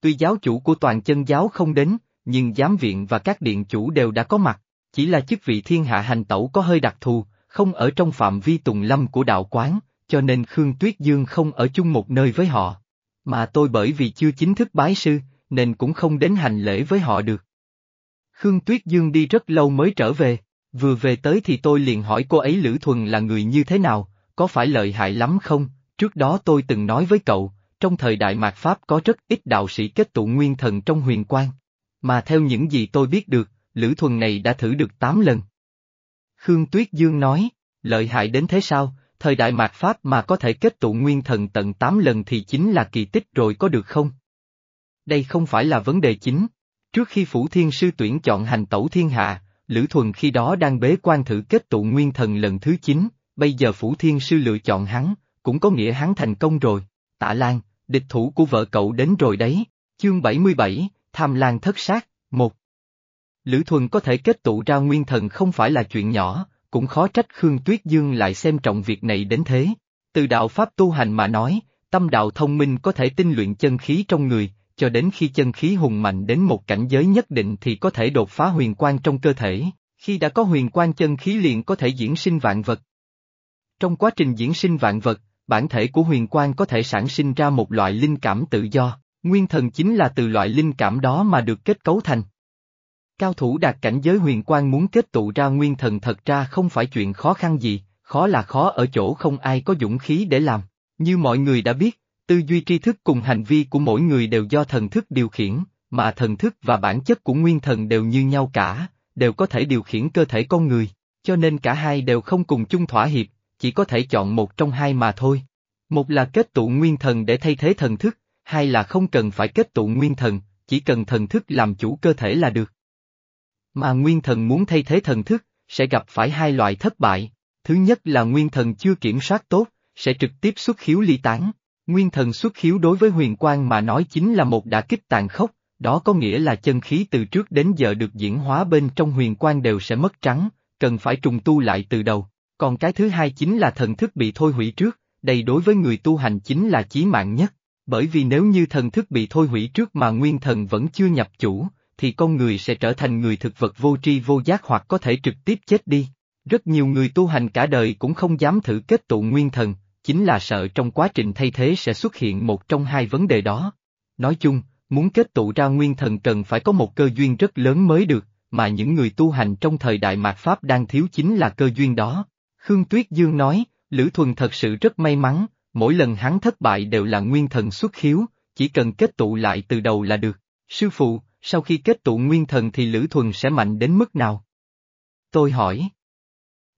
Tuy giáo chủ của toàn chân giáo không đến, nhưng giám viện và các điện chủ đều đã có mặt, chỉ là chức vị thiên hạ hành tẩu có hơi đặc thù, không ở trong phạm vi tùng lâm của đạo quán, cho nên Khương Tuyết Dương không ở chung một nơi với họ. Mà tôi bởi vì chưa chính thức bái sư, nên cũng không đến hành lễ với họ được. Khương Tuyết Dương đi rất lâu mới trở về, vừa về tới thì tôi liền hỏi cô ấy Lữ Thuần là người như thế nào, có phải lợi hại lắm không, trước đó tôi từng nói với cậu, trong thời đại mạt Pháp có rất ít đạo sĩ kết tụ nguyên thần trong huyền quan. Mà theo những gì tôi biết được, Lữ Thuần này đã thử được 8 lần. Khương Tuyết Dương nói, lợi hại đến thế sao, thời đại mạt Pháp mà có thể kết tụ nguyên thần tận 8 lần thì chính là kỳ tích rồi có được không? Đây không phải là vấn đề chính. Trước khi Phủ Thiên Sư tuyển chọn hành tẩu thiên hạ, Lữ Thuần khi đó đang bế quan thử kết tụ nguyên thần lần thứ 9, bây giờ Phủ Thiên Sư lựa chọn hắn, cũng có nghĩa hắn thành công rồi. Tạ Lan, địch thủ của vợ cậu đến rồi đấy. Chương 77, Tham Lan Thất Sát, 1 Lữ Thuần có thể kết tụ ra nguyên thần không phải là chuyện nhỏ, cũng khó trách Khương Tuyết Dương lại xem trọng việc này đến thế. Từ đạo Pháp tu hành mà nói, tâm đạo thông minh có thể tinh luyện chân khí trong người, cho đến khi chân khí hùng mạnh đến một cảnh giới nhất định thì có thể đột phá huyền quan trong cơ thể, khi đã có huyền quan chân khí liền có thể diễn sinh vạn vật. Trong quá trình diễn sinh vạn vật, bản thể của huyền quan có thể sản sinh ra một loại linh cảm tự do, nguyên thần chính là từ loại linh cảm đó mà được kết cấu thành. Cao thủ đạt cảnh giới huyền quan muốn kết tụ ra nguyên thần thật ra không phải chuyện khó khăn gì, khó là khó ở chỗ không ai có dũng khí để làm. Như mọi người đã biết, tư duy tri thức cùng hành vi của mỗi người đều do thần thức điều khiển, mà thần thức và bản chất của nguyên thần đều như nhau cả, đều có thể điều khiển cơ thể con người, cho nên cả hai đều không cùng chung thỏa hiệp, chỉ có thể chọn một trong hai mà thôi. Một là kết tụ nguyên thần để thay thế thần thức, hai là không cần phải kết tụ nguyên thần, chỉ cần thần thức làm chủ cơ thể là được. Mà nguyên thần muốn thay thế thần thức, sẽ gặp phải hai loại thất bại. Thứ nhất là nguyên thần chưa kiểm soát tốt, sẽ trực tiếp xuất khiếu ly tán. Nguyên thần xuất khiếu đối với huyền quang mà nói chính là một đả kích tàn khốc, đó có nghĩa là chân khí từ trước đến giờ được diễn hóa bên trong huyền quang đều sẽ mất trắng, cần phải trùng tu lại từ đầu. Còn cái thứ hai chính là thần thức bị thôi hủy trước, đây đối với người tu hành chính là chí mạng nhất. Bởi vì nếu như thần thức bị thôi hủy trước mà nguyên thần vẫn chưa nhập chủ, thì con người sẽ trở thành người thực vật vô tri vô giác hoặc có thể trực tiếp chết đi. Rất nhiều người tu hành cả đời cũng không dám thử kết tụ nguyên thần, chính là sợ trong quá trình thay thế sẽ xuất hiện một trong hai vấn đề đó. Nói chung, muốn kết tụ ra nguyên thần cần phải có một cơ duyên rất lớn mới được, mà những người tu hành trong thời đại mạt Pháp đang thiếu chính là cơ duyên đó. Khương Tuyết Dương nói, Lữ Thuần thật sự rất may mắn, mỗi lần hắn thất bại đều là nguyên thần xuất khiếu, chỉ cần kết tụ lại từ đầu là được. Sư phụ, sau khi kết tụ nguyên thần thì Lữ Thuần sẽ mạnh đến mức nào? Tôi hỏi.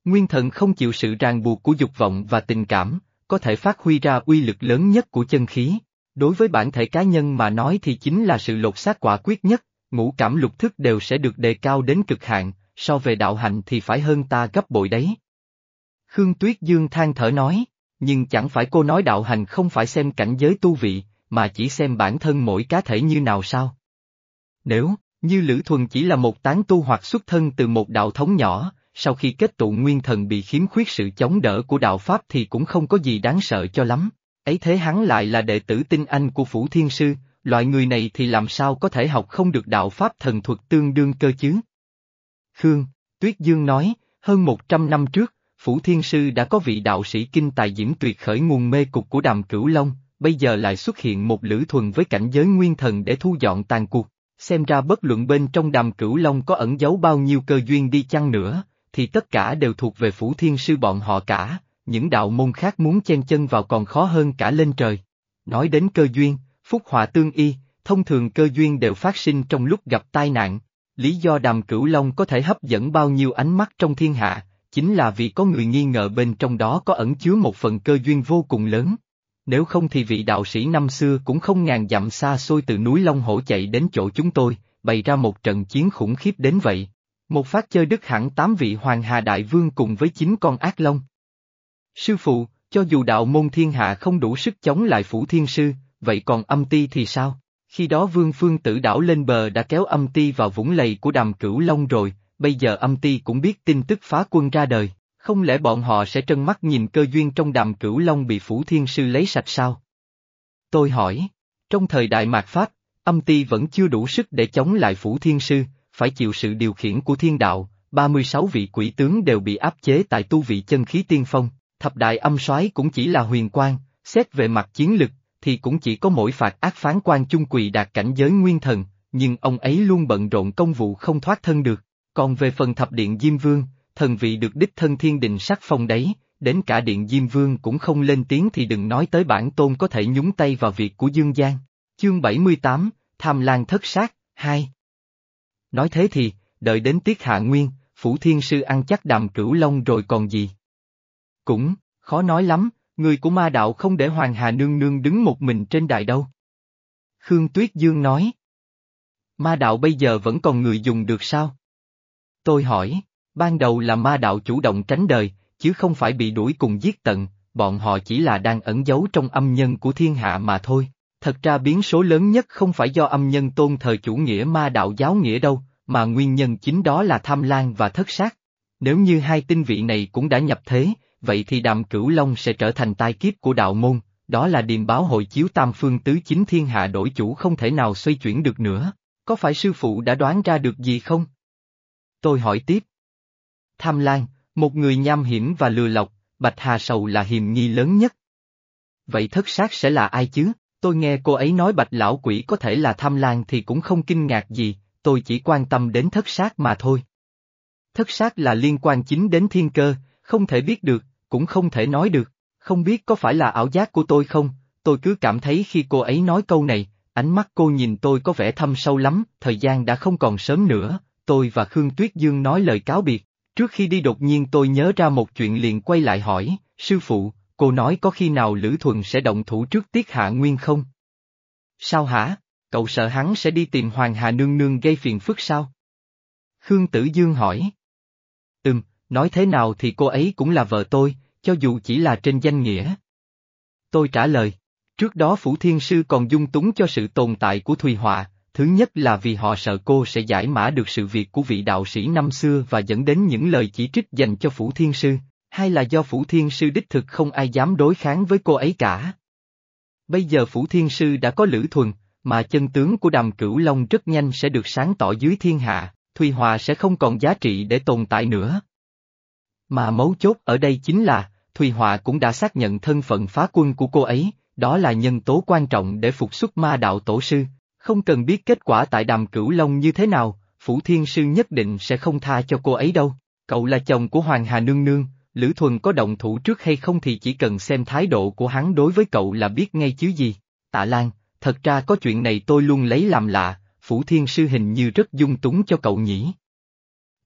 Nguyên thần không chịu sự ràng buộc của dục vọng và tình cảm, có thể phát huy ra uy lực lớn nhất của chân khí. Đối với bản thể cá nhân mà nói thì chính là sự lột xác quả quyết nhất, ngũ cảm lục thức đều sẽ được đề cao đến cực hạn, so về đạo hành thì phải hơn ta gấp bội đấy. Khương Tuyết Dương than thở nói, nhưng chẳng phải cô nói đạo hành không phải xem cảnh giới tu vị, mà chỉ xem bản thân mỗi cá thể như nào sao? Nếu, như Lữ Thuần chỉ là một tán tu hoặc xuất thân từ một đạo thống nhỏ, sau khi kết tụ nguyên thần bị khiếm khuyết sự chống đỡ của đạo Pháp thì cũng không có gì đáng sợ cho lắm. Ấy thế hắn lại là đệ tử tinh anh của Phủ Thiên Sư, loại người này thì làm sao có thể học không được đạo Pháp thần thuật tương đương cơ chứ? Khương, Tuyết Dương nói, hơn một trăm năm trước, Phủ Thiên Sư đã có vị đạo sĩ kinh tài diễm tuyệt khởi nguồn mê cục của đàm cửu long, bây giờ lại xuất hiện một lữ thuần với cảnh giới nguyên thần để thu dọn tàn cuộc. Xem ra bất luận bên trong đàm cửu long có ẩn giấu bao nhiêu cơ duyên đi chăng nữa, thì tất cả đều thuộc về phủ thiên sư bọn họ cả, những đạo môn khác muốn chen chân vào còn khó hơn cả lên trời. Nói đến cơ duyên, phúc họa tương y, thông thường cơ duyên đều phát sinh trong lúc gặp tai nạn. Lý do đàm cửu long có thể hấp dẫn bao nhiêu ánh mắt trong thiên hạ, chính là vì có người nghi ngờ bên trong đó có ẩn chứa một phần cơ duyên vô cùng lớn. Nếu không thì vị đạo sĩ năm xưa cũng không ngàn dặm xa xôi từ núi Long Hổ chạy đến chỗ chúng tôi, bày ra một trận chiến khủng khiếp đến vậy. Một phát chơi đứt hẳn tám vị hoàng hà đại vương cùng với chín con ác long. Sư phụ, cho dù đạo môn thiên hạ không đủ sức chống lại phủ thiên sư, vậy còn âm ti thì sao? Khi đó vương phương tử đảo lên bờ đã kéo âm ti vào vũng lầy của đàm cửu long rồi, bây giờ âm ti cũng biết tin tức phá quân ra đời, không lẽ bọn họ sẽ trân mắt nhìn cơ duyên trong đàm cửu long bị phủ thiên sư lấy sạch sao? Tôi hỏi, trong thời đại mạt Pháp, âm ti vẫn chưa đủ sức để chống lại phủ thiên sư, phải chịu sự điều khiển của thiên đạo, 36 vị quỷ tướng đều bị áp chế tại tu vị chân khí tiên phong, thập đại âm soái cũng chỉ là huyền quan, xét về mặt chiến lực, thì cũng chỉ có mỗi phạt ác phán quan chung quỳ đạt cảnh giới nguyên thần, nhưng ông ấy luôn bận rộn công vụ không thoát thân được. Còn về phần thập điện Diêm Vương, thần vị được đích thân thiên đình sắc phong đấy, đến cả điện Diêm Vương cũng không lên tiếng thì đừng nói tới bản tôn có thể nhúng tay vào việc của Dương Giang. Chương 78, Tham Lan Thất Sát, 2 Nói thế thì, đợi đến tiết hạ nguyên, Phủ Thiên Sư ăn chắc đàm cửu long rồi còn gì. Cũng, khó nói lắm, người của ma đạo không để Hoàng Hà Nương Nương đứng một mình trên đài đâu. Khương Tuyết Dương nói. Ma đạo bây giờ vẫn còn người dùng được sao? Tôi hỏi, ban đầu là ma đạo chủ động tránh đời, chứ không phải bị đuổi cùng giết tận, bọn họ chỉ là đang ẩn giấu trong âm nhân của thiên hạ mà thôi. Thật ra biến số lớn nhất không phải do âm nhân tôn thờ chủ nghĩa ma đạo giáo nghĩa đâu, mà nguyên nhân chính đó là tham lan và thất sát. Nếu như hai tinh vị này cũng đã nhập thế, vậy thì đàm cửu long sẽ trở thành tai kiếp của đạo môn, đó là điềm báo hội chiếu tam phương tứ chính thiên hạ đổi chủ không thể nào xoay chuyển được nữa. Có phải sư phụ đã đoán ra được gì không? Tôi hỏi tiếp. Tham Lan, một người nham hiểm và lừa lọc, Bạch Hà Sầu là hiềm nghi lớn nhất. Vậy thất sát sẽ là ai chứ? Tôi nghe cô ấy nói Bạch Lão Quỷ có thể là Tham Lan thì cũng không kinh ngạc gì, tôi chỉ quan tâm đến thất sát mà thôi. Thất sát là liên quan chính đến thiên cơ, không thể biết được, cũng không thể nói được, không biết có phải là ảo giác của tôi không, tôi cứ cảm thấy khi cô ấy nói câu này, ánh mắt cô nhìn tôi có vẻ thâm sâu lắm, thời gian đã không còn sớm nữa, tôi và Khương Tuyết Dương nói lời cáo biệt, trước khi đi đột nhiên tôi nhớ ra một chuyện liền quay lại hỏi, sư phụ, cô nói có khi nào Lữ Thuần sẽ động thủ trước Tiết Hạ Nguyên không? Sao hả? Cậu sợ hắn sẽ đi tìm Hoàng Hà Nương Nương gây phiền phức sao? Khương Tử Dương hỏi. Ừm, nói thế nào thì cô ấy cũng là vợ tôi, cho dù chỉ là trên danh nghĩa. Tôi trả lời, trước đó Phủ Thiên Sư còn dung túng cho sự tồn tại của Thùy Họa, thứ nhất là vì họ sợ cô sẽ giải mã được sự việc của vị đạo sĩ năm xưa và dẫn đến những lời chỉ trích dành cho Phủ Thiên Sư, hay là do Phủ Thiên Sư đích thực không ai dám đối kháng với cô ấy cả. Bây giờ Phủ Thiên Sư đã có lữ thuần, mà chân tướng của đàm cửu Long rất nhanh sẽ được sáng tỏ dưới thiên hạ, Thùy Hòa sẽ không còn giá trị để tồn tại nữa. Mà mấu chốt ở đây chính là, Thùy Hòa cũng đã xác nhận thân phận phá quân của cô ấy, đó là nhân tố quan trọng để phục xuất ma đạo tổ sư, không cần biết kết quả tại đàm cửu Long như thế nào, Phủ Thiên Sư nhất định sẽ không tha cho cô ấy đâu, cậu là chồng của Hoàng Hà Nương Nương, Lữ Thuần có động thủ trước hay không thì chỉ cần xem thái độ của hắn đối với cậu là biết ngay chứ gì. Tạ Lan, thật ra có chuyện này tôi luôn lấy làm lạ, Phủ Thiên Sư hình như rất dung túng cho cậu nhỉ.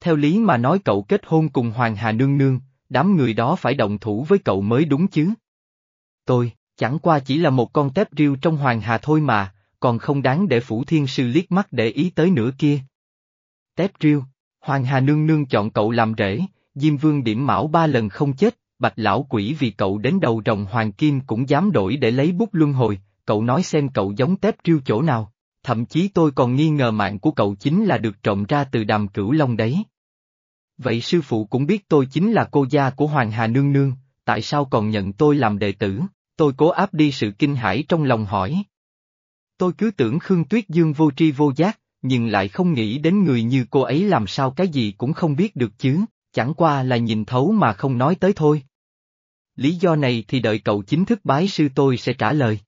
Theo lý mà nói cậu kết hôn cùng Hoàng Hà Nương Nương, đám người đó phải động thủ với cậu mới đúng chứ. Tôi, chẳng qua chỉ là một con tép riêu trong Hoàng Hà thôi mà, còn không đáng để Phủ Thiên Sư liếc mắt để ý tới nữa kia. Tép riêu, Hoàng Hà Nương Nương chọn cậu làm rể, Diêm Vương điểm mão ba lần không chết, bạch lão quỷ vì cậu đến đầu rồng Hoàng Kim cũng dám đổi để lấy bút luân hồi, cậu nói xem cậu giống tép triêu chỗ nào, thậm chí tôi còn nghi ngờ mạng của cậu chính là được trộm ra từ đàm cửu long đấy. Vậy sư phụ cũng biết tôi chính là cô gia của Hoàng Hà Nương Nương, tại sao còn nhận tôi làm đệ tử, tôi cố áp đi sự kinh hãi trong lòng hỏi. Tôi cứ tưởng Khương Tuyết Dương vô tri vô giác, nhưng lại không nghĩ đến người như cô ấy làm sao cái gì cũng không biết được chứ, chẳng qua là nhìn thấu mà không nói tới thôi. Lý do này thì đợi cậu chính thức bái sư tôi sẽ trả lời.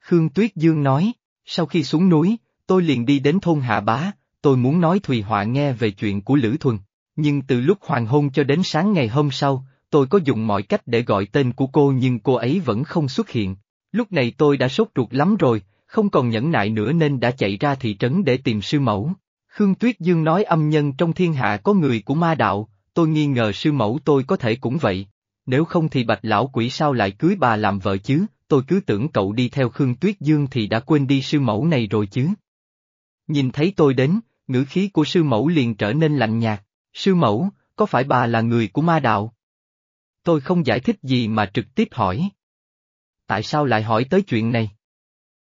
Khương Tuyết Dương nói, sau khi xuống núi, tôi liền đi đến thôn Hạ Bá, tôi muốn nói Thùy Họa nghe về chuyện của Lữ Thuần, nhưng từ lúc hoàng hôn cho đến sáng ngày hôm sau, tôi có dùng mọi cách để gọi tên của cô nhưng cô ấy vẫn không xuất hiện. Lúc này tôi đã sốt ruột lắm rồi, không còn nhẫn nại nữa nên đã chạy ra thị trấn để tìm sư mẫu. Khương Tuyết Dương nói âm nhân trong thiên hạ có người của ma đạo, tôi nghi ngờ sư mẫu tôi có thể cũng vậy. Nếu không thì bạch lão quỷ sao lại cưới bà làm vợ chứ, tôi cứ tưởng cậu đi theo Khương Tuyết Dương thì đã quên đi sư mẫu này rồi chứ. Nhìn thấy tôi đến, ngữ khí của sư mẫu liền trở nên lạnh nhạt, sư mẫu, có phải bà là người của ma đạo? Tôi không giải thích gì mà trực tiếp hỏi. Tại sao lại hỏi tới chuyện này?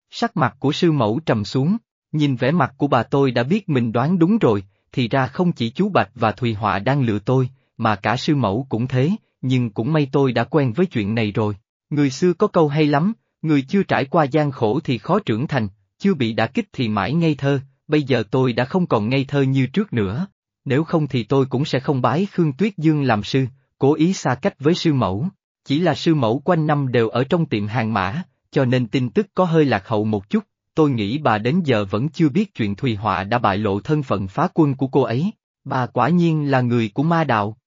Sắc mặt của sư mẫu trầm xuống, nhìn vẻ mặt của bà tôi đã biết mình đoán đúng rồi, thì ra không chỉ chú Bạch và Thùy Họa đang lừa tôi, mà cả sư mẫu cũng thế, nhưng cũng may tôi đã quen với chuyện này rồi. Người xưa có câu hay lắm, người chưa trải qua gian khổ thì khó trưởng thành, chưa bị đả kích thì mãi ngây thơ, bây giờ tôi đã không còn ngây thơ như trước nữa. Nếu không thì tôi cũng sẽ không bái Khương Tuyết Dương làm sư, cố ý xa cách với sư mẫu. Chỉ là sư mẫu quanh năm đều ở trong tiệm hàng mã, cho nên tin tức có hơi lạc hậu một chút, tôi nghĩ bà đến giờ vẫn chưa biết chuyện Thùy Họa đã bại lộ thân phận phá quân của cô ấy, bà quả nhiên là người của ma đạo.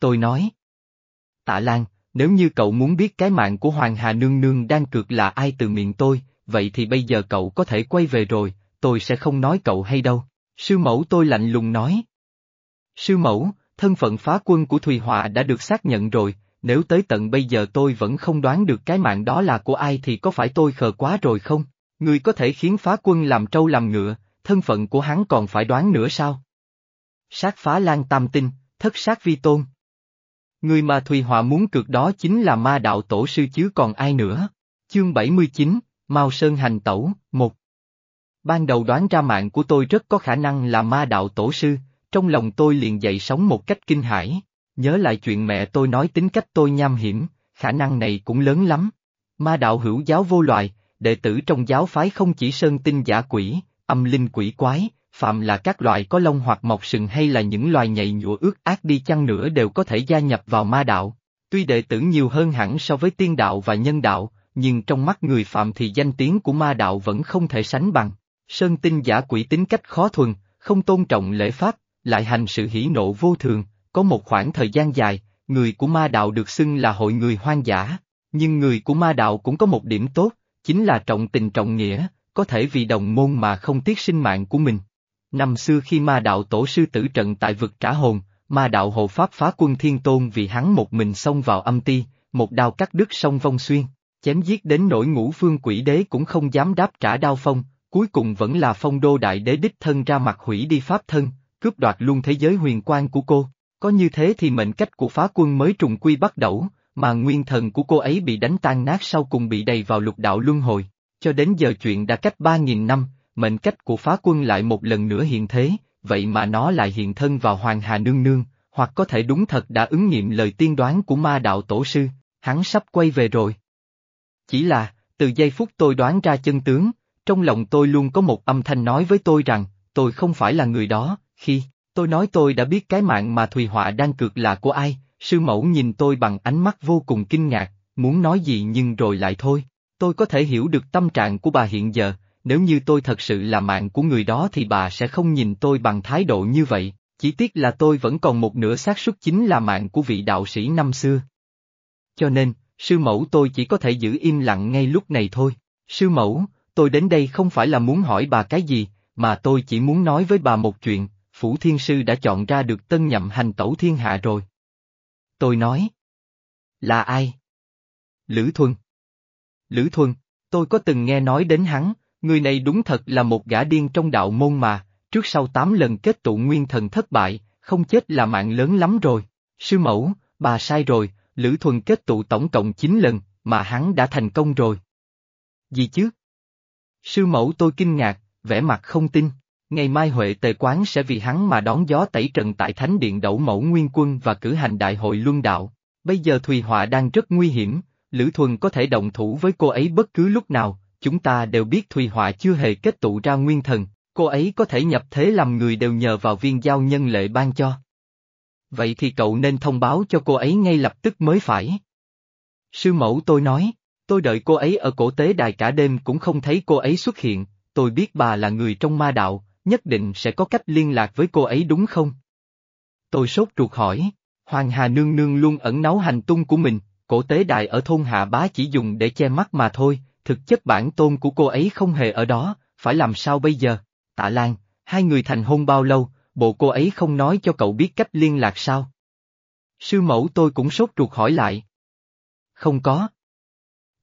Tôi nói. Tạ Lan, nếu như cậu muốn biết cái mạng của Hoàng Hà Nương Nương đang cược là ai từ miệng tôi, vậy thì bây giờ cậu có thể quay về rồi, tôi sẽ không nói cậu hay đâu. Sư mẫu tôi lạnh lùng nói. Sư mẫu, thân phận phá quân của Thùy Họa đã được xác nhận rồi, nếu tới tận bây giờ tôi vẫn không đoán được cái mạng đó là của ai thì có phải tôi khờ quá rồi không? Người có thể khiến phá quân làm trâu làm ngựa, thân phận của hắn còn phải đoán nữa sao? Sát phá lan tam tinh, thất sát vi tôn. Người mà Thùy Họa muốn cược đó chính là ma đạo tổ sư chứ còn ai nữa. Chương 79, Mao Sơn Hành Tẩu, 1 Ban đầu đoán ra mạng của tôi rất có khả năng là ma đạo tổ sư, trong lòng tôi liền dậy sống một cách kinh hãi, nhớ lại chuyện mẹ tôi nói tính cách tôi nham hiểm, khả năng này cũng lớn lắm. Ma đạo hữu giáo vô loại, đệ tử trong giáo phái không chỉ sơn tinh giả quỷ, âm linh quỷ quái, phạm là các loại có lông hoặc mọc sừng hay là những loài nhạy nhụa ước ác đi chăng nữa đều có thể gia nhập vào ma đạo. Tuy đệ tử nhiều hơn hẳn so với tiên đạo và nhân đạo, nhưng trong mắt người phạm thì danh tiếng của ma đạo vẫn không thể sánh bằng. Sơn tinh giả quỷ tính cách khó thuần, không tôn trọng lễ pháp, lại hành sự hỉ nộ vô thường, có một khoảng thời gian dài, người của ma đạo được xưng là hội người hoang dã. Nhưng người của ma đạo cũng có một điểm tốt, chính là trọng tình trọng nghĩa, có thể vì đồng môn mà không tiếc sinh mạng của mình. Năm xưa khi ma đạo tổ sư tử trận tại vực trả hồn, ma đạo hộ pháp phá quân thiên tôn vì hắn một mình xông vào âm ti, một đao cắt đứt sông vong xuyên, chém giết đến nỗi ngũ phương quỷ đế cũng không dám đáp trả đao phong, cuối cùng vẫn là phong đô đại đế đích thân ra mặt hủy đi pháp thân, cướp đoạt luôn thế giới huyền quan của cô. Có như thế thì mệnh cách của phá quân mới trùng quy bắt đầu, mà nguyên thần của cô ấy bị đánh tan nát sau cùng bị đầy vào lục đạo luân hồi. Cho đến giờ chuyện đã cách ba nghìn năm, mệnh cách của phá quân lại một lần nữa hiện thế, vậy mà nó lại hiện thân vào Hoàng Hà Nương Nương, hoặc có thể đúng thật đã ứng nghiệm lời tiên đoán của ma đạo tổ sư, hắn sắp quay về rồi. Chỉ là, từ giây phút tôi đoán ra chân tướng, trong lòng tôi luôn có một âm thanh nói với tôi rằng, tôi không phải là người đó, khi tôi nói tôi đã biết cái mạng mà Thùy Họa đang cược là của ai, sư mẫu nhìn tôi bằng ánh mắt vô cùng kinh ngạc, muốn nói gì nhưng rồi lại thôi. Tôi có thể hiểu được tâm trạng của bà hiện giờ, nếu như tôi thật sự là mạng của người đó thì bà sẽ không nhìn tôi bằng thái độ như vậy, chỉ tiếc là tôi vẫn còn một nửa xác suất chính là mạng của vị đạo sĩ năm xưa. Cho nên, sư mẫu tôi chỉ có thể giữ im lặng ngay lúc này thôi. Sư mẫu, tôi đến đây không phải là muốn hỏi bà cái gì, mà tôi chỉ muốn nói với bà một chuyện, Phủ Thiên Sư đã chọn ra được tân nhậm hành tẩu thiên hạ rồi. Tôi nói. Là ai? Lữ Thuần. Lữ Thuần, tôi có từng nghe nói đến hắn, người này đúng thật là một gã điên trong đạo môn mà, trước sau tám lần kết tụ nguyên thần thất bại, không chết là mạng lớn lắm rồi. Sư mẫu, bà sai rồi, Lữ Thuần kết tụ tổng cộng 9 lần, mà hắn đã thành công rồi. Gì chứ? Sư mẫu tôi kinh ngạc, vẻ mặt không tin. Ngày mai Huệ Tề Quán sẽ vì hắn mà đón gió tẩy trần tại Thánh Điện Đẩu Mẫu Nguyên Quân và cử hành đại hội luân đạo. Bây giờ Thùy Họa đang rất nguy hiểm, Lữ Thuần có thể động thủ với cô ấy bất cứ lúc nào, chúng ta đều biết Thùy Họa chưa hề kết tụ ra nguyên thần, cô ấy có thể nhập thế làm người đều nhờ vào viên giao nhân lệ ban cho. Vậy thì cậu nên thông báo cho cô ấy ngay lập tức mới phải. Sư mẫu tôi nói, tôi đợi cô ấy ở cổ tế đài cả đêm cũng không thấy cô ấy xuất hiện, tôi biết bà là người trong ma đạo, nhất định sẽ có cách liên lạc với cô ấy đúng không? Tôi sốt ruột hỏi, Hoàng Hà Nương Nương luôn ẩn náu hành tung của mình, cổ tế đại ở thôn Hạ Bá chỉ dùng để che mắt mà thôi, thực chất bản tôn của cô ấy không hề ở đó, phải làm sao bây giờ? Tạ Lan, hai người thành hôn bao lâu, bộ cô ấy không nói cho cậu biết cách liên lạc sao? Sư mẫu tôi cũng sốt ruột hỏi lại. Không có.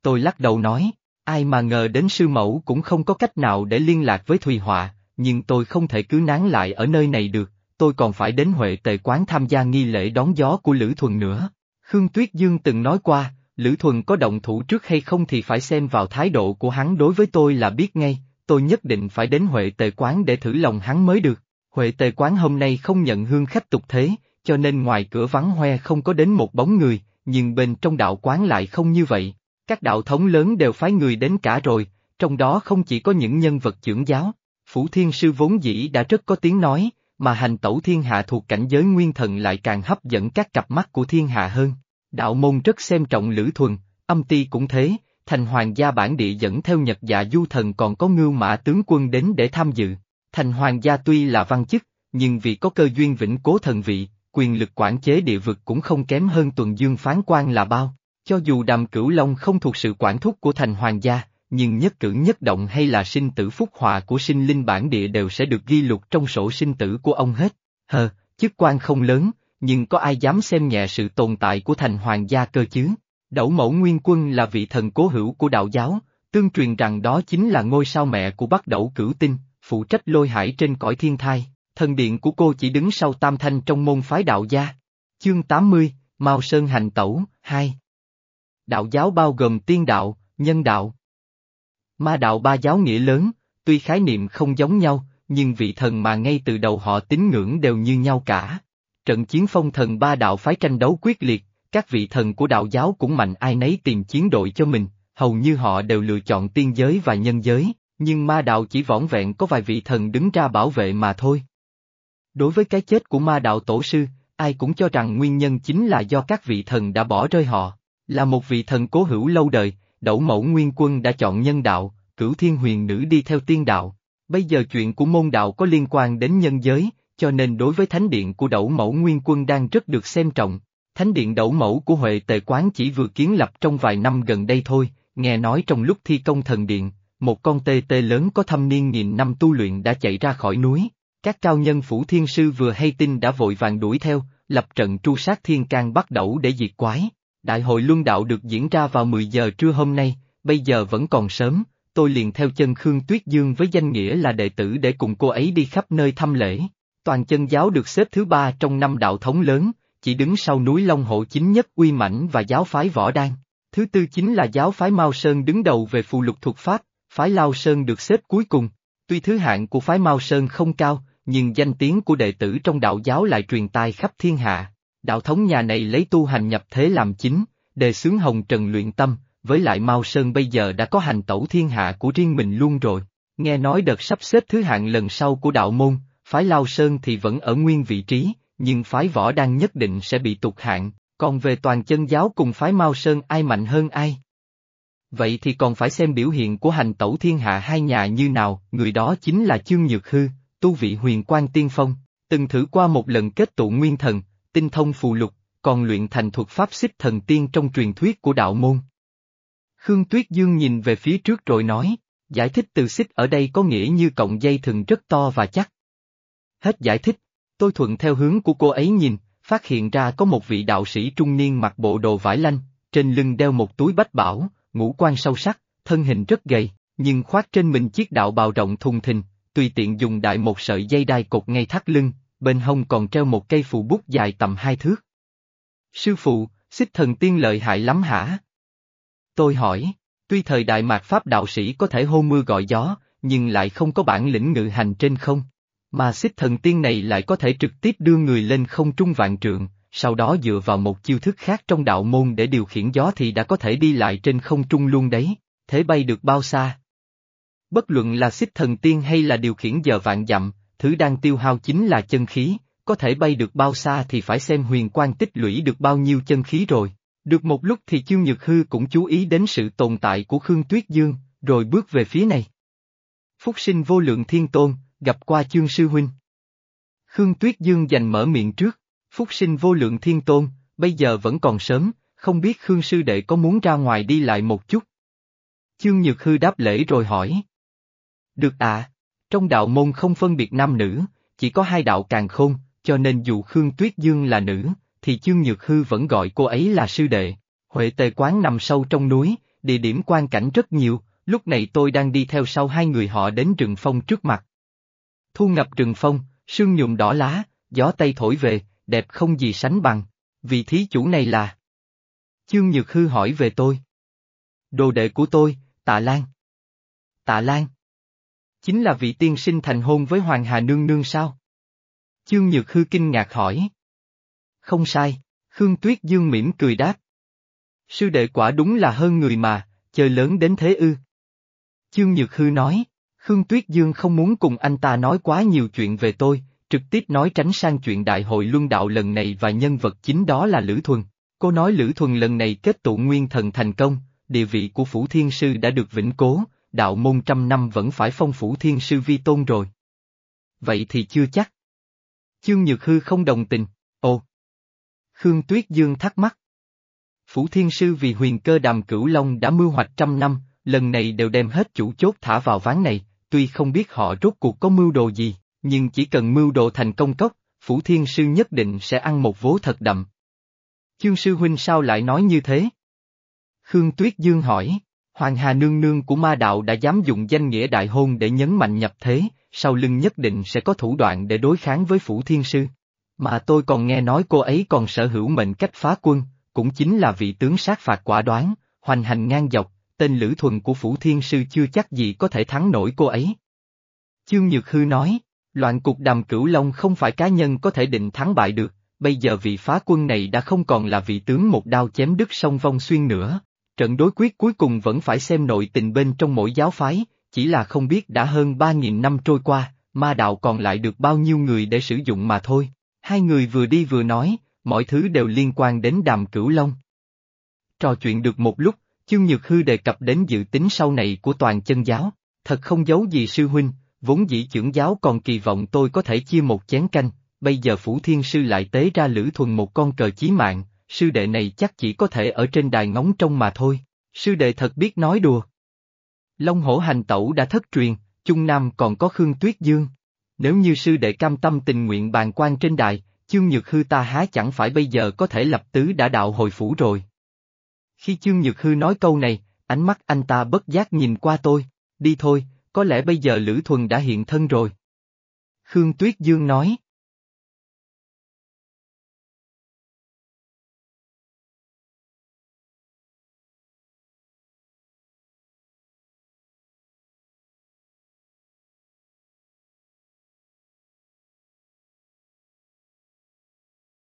Tôi lắc đầu nói, ai mà ngờ đến sư mẫu cũng không có cách nào để liên lạc với Thùy Họa, nhưng tôi không thể cứ nán lại ở nơi này được, tôi còn phải đến Huệ Tề Quán tham gia nghi lễ đón gió của Lữ Thuần nữa. Khương Tuyết Dương từng nói qua, Lữ Thuần có động thủ trước hay không thì phải xem vào thái độ của hắn đối với tôi là biết ngay, tôi nhất định phải đến Huệ Tề Quán để thử lòng hắn mới được. Huệ Tề Quán hôm nay không nhận hương khách tục thế, cho nên ngoài cửa vắng hoe không có đến một bóng người, nhưng bên trong đạo quán lại không như vậy. Các đạo thống lớn đều phái người đến cả rồi, trong đó không chỉ có những nhân vật trưởng giáo. Phủ Thiên Sư vốn dĩ đã rất có tiếng nói, mà hành tẩu thiên hạ thuộc cảnh giới nguyên thần lại càng hấp dẫn các cặp mắt của thiên hạ hơn. Đạo môn rất xem trọng lữ thuần, âm ti cũng thế, thành hoàng gia bản địa dẫn theo nhật dạ du thần còn có ngưu mã tướng quân đến để tham dự. Thành hoàng gia tuy là văn chức, nhưng vì có cơ duyên vĩnh cố thần vị, quyền lực quản chế địa vực cũng không kém hơn tuần dương phán quan là bao. Cho dù đàm cửu long không thuộc sự quản thúc của thành hoàng gia, nhưng nhất cử nhất động hay là sinh tử phúc họa của sinh linh bản địa đều sẽ được ghi lục trong sổ sinh tử của ông hết. Hờ, chức quan không lớn, nhưng có ai dám xem nhẹ sự tồn tại của thành hoàng gia cơ chứ? Đẩu mẫu nguyên quân là vị thần cố hữu của đạo giáo, tương truyền rằng đó chính là ngôi sao mẹ của bắc đẩu cửu tinh, phụ trách lôi hải trên cõi thiên thai, thần điện của cô chỉ đứng sau tam thanh trong môn phái đạo gia. Chương 80, Mao Sơn Hành Tẩu, 2 Đạo giáo bao gồm tiên đạo, nhân đạo. Ma đạo ba giáo nghĩa lớn, tuy khái niệm không giống nhau, nhưng vị thần mà ngay từ đầu họ tín ngưỡng đều như nhau cả. Trận chiến phong thần ba đạo phái tranh đấu quyết liệt, các vị thần của đạo giáo cũng mạnh ai nấy tìm chiến đội cho mình, hầu như họ đều lựa chọn tiên giới và nhân giới, nhưng ma đạo chỉ vỏn vẹn có vài vị thần đứng ra bảo vệ mà thôi. Đối với cái chết của ma đạo tổ sư, ai cũng cho rằng nguyên nhân chính là do các vị thần đã bỏ rơi họ. Là một vị thần cố hữu lâu đời, đẩu mẫu nguyên quân đã chọn nhân đạo, cửu thiên huyền nữ đi theo tiên đạo. Bây giờ chuyện của môn đạo có liên quan đến nhân giới, cho nên đối với thánh điện của đẩu mẫu nguyên quân đang rất được xem trọng. Thánh điện đẩu mẫu của Huệ Tề Quán chỉ vừa kiến lập trong vài năm gần đây thôi, nghe nói trong lúc thi công thần điện, một con tê tê lớn có thâm niên nghìn năm tu luyện đã chạy ra khỏi núi. Các cao nhân phủ thiên sư vừa hay tin đã vội vàng đuổi theo, lập trận tru sát thiên can bắt đẩu để diệt quái. Đại hội luân đạo được diễn ra vào 10 giờ trưa hôm nay, bây giờ vẫn còn sớm, tôi liền theo chân Khương Tuyết Dương với danh nghĩa là đệ tử để cùng cô ấy đi khắp nơi thăm lễ. Toàn chân giáo được xếp thứ ba trong năm đạo thống lớn, chỉ đứng sau núi Long Hộ chính nhất uy mãnh và giáo phái võ đan. Thứ tư chính là giáo phái Mao Sơn đứng đầu về phù lục thuật pháp, phái Lao Sơn được xếp cuối cùng. Tuy thứ hạng của phái Mao Sơn không cao, nhưng danh tiếng của đệ tử trong đạo giáo lại truyền tai khắp thiên hạ. Đạo thống nhà này lấy tu hành nhập thế làm chính, đề xướng hồng trần luyện tâm, với lại Mao Sơn bây giờ đã có hành tẩu thiên hạ của riêng mình luôn rồi. Nghe nói đợt sắp xếp thứ hạng lần sau của đạo môn, phái Lao Sơn thì vẫn ở nguyên vị trí, nhưng phái võ đang nhất định sẽ bị tụt hạng, còn về toàn chân giáo cùng phái Mao Sơn ai mạnh hơn ai? Vậy thì còn phải xem biểu hiện của hành tẩu thiên hạ hai nhà như nào, người đó chính là Chương Nhược Hư, tu vị huyền quan tiên phong, từng thử qua một lần kết tụ nguyên thần, tinh thông phù lục, còn luyện thành thuật pháp xích thần tiên trong truyền thuyết của đạo môn. Khương Tuyết Dương nhìn về phía trước rồi nói, giải thích từ xích ở đây có nghĩa như cọng dây thừng rất to và chắc. Hết giải thích, tôi thuận theo hướng của cô ấy nhìn, phát hiện ra có một vị đạo sĩ trung niên mặc bộ đồ vải lanh, trên lưng đeo một túi bách bảo, ngũ quan sâu sắc, thân hình rất gầy, nhưng khoác trên mình chiếc đạo bào rộng thùng thình, tùy tiện dùng đại một sợi dây đai cột ngay thắt lưng, bên hông còn treo một cây phù bút dài tầm hai thước. Sư phụ, xích thần tiên lợi hại lắm hả? Tôi hỏi, tuy thời đại mạt Pháp đạo sĩ có thể hô mưa gọi gió, nhưng lại không có bản lĩnh ngự hành trên không. Mà xích thần tiên này lại có thể trực tiếp đưa người lên không trung vạn trượng, sau đó dựa vào một chiêu thức khác trong đạo môn để điều khiển gió thì đã có thể đi lại trên không trung luôn đấy, thế bay được bao xa? Bất luận là xích thần tiên hay là điều khiển giờ vạn dặm, thứ đang tiêu hao chính là chân khí, có thể bay được bao xa thì phải xem huyền quan tích lũy được bao nhiêu chân khí rồi. Được một lúc thì Chương Nhược Hư cũng chú ý đến sự tồn tại của Khương Tuyết Dương, rồi bước về phía này. Phúc sinh vô lượng thiên tôn, gặp qua Chương Sư Huynh. Khương Tuyết Dương giành mở miệng trước, Phúc sinh vô lượng thiên tôn, bây giờ vẫn còn sớm, không biết Khương Sư Đệ có muốn ra ngoài đi lại một chút. Chương Nhược Hư đáp lễ rồi hỏi. Được à, trong đạo môn không phân biệt nam nữ, chỉ có hai đạo càng khôn, cho nên dù Khương Tuyết Dương là nữ, thì Chương Nhược Hư vẫn gọi cô ấy là sư đệ. Huệ tề quán nằm sâu trong núi, địa điểm quan cảnh rất nhiều, lúc này tôi đang đi theo sau hai người họ đến rừng phong trước mặt. Thu ngập rừng phong, sương nhuộm đỏ lá, gió tây thổi về, đẹp không gì sánh bằng. Vị thí chủ này là... Chương Nhược Hư hỏi về tôi. Đồ đệ của tôi, Tạ Lan. Tạ Lan. Chính là vị tiên sinh thành hôn với Hoàng Hà Nương Nương sao? Chương Nhược Hư kinh ngạc hỏi. Không sai, Khương Tuyết Dương mỉm cười đáp. Sư đệ quả đúng là hơn người mà, chơi lớn đến thế ư. Chương Nhược Hư nói, Khương Tuyết Dương không muốn cùng anh ta nói quá nhiều chuyện về tôi, trực tiếp nói tránh sang chuyện đại hội luân đạo lần này và nhân vật chính đó là Lữ Thuần. Cô nói Lữ Thuần lần này kết tụ nguyên thần thành công, địa vị của Phủ Thiên Sư đã được vĩnh cố, đạo môn trăm năm vẫn phải phong Phủ Thiên Sư vi tôn rồi. Vậy thì chưa chắc. Chương Nhược Hư không đồng tình, ồ. Khương Tuyết Dương thắc mắc. Phủ Thiên Sư vì huyền cơ đàm cửu long đã mưu hoạch trăm năm, lần này đều đem hết chủ chốt thả vào ván này, tuy không biết họ rốt cuộc có mưu đồ gì, nhưng chỉ cần mưu đồ thành công cốc, Phủ Thiên Sư nhất định sẽ ăn một vố thật đậm. Chương Sư Huynh sao lại nói như thế? Khương Tuyết Dương hỏi, Hoàng Hà Nương Nương của ma đạo đã dám dùng danh nghĩa đại hôn để nhấn mạnh nhập thế, sau lưng nhất định sẽ có thủ đoạn để đối kháng với Phủ Thiên Sư. Mà tôi còn nghe nói cô ấy còn sở hữu mệnh cách phá quân, cũng chính là vị tướng sát phạt quả đoán, hoành hành ngang dọc, tên Lữ Thuần của Phủ Thiên Sư chưa chắc gì có thể thắng nổi cô ấy. Chương Nhược Hư nói, loạn cục đàm cửu long không phải cá nhân có thể định thắng bại được, bây giờ vị phá quân này đã không còn là vị tướng một đao chém đứt sông vong xuyên nữa trận đối quyết cuối cùng vẫn phải xem nội tình bên trong mỗi giáo phái, chỉ là không biết đã hơn 3.000 năm trôi qua, ma đạo còn lại được bao nhiêu người để sử dụng mà thôi. Hai người vừa đi vừa nói, mọi thứ đều liên quan đến đàm cửu long. Trò chuyện được một lúc, chương nhược hư đề cập đến dự tính sau này của toàn chân giáo, thật không giấu gì sư huynh, vốn dĩ trưởng giáo còn kỳ vọng tôi có thể chia một chén canh, bây giờ Phủ Thiên Sư lại tế ra Lữ Thuần một con cờ chí mạng, sư đệ này chắc chỉ có thể ở trên đài ngóng trông mà thôi, sư đệ thật biết nói đùa. Long hổ hành tẩu đã thất truyền, Trung Nam còn có Khương Tuyết Dương. Nếu như sư đệ cam tâm tình nguyện bàn quan trên đài, chương nhược hư ta há chẳng phải bây giờ có thể lập tứ đã đạo hồi phủ rồi. Khi chương nhược hư nói câu này, ánh mắt anh ta bất giác nhìn qua tôi, đi thôi, có lẽ bây giờ Lữ Thuần đã hiện thân rồi. Khương Tuyết Dương nói.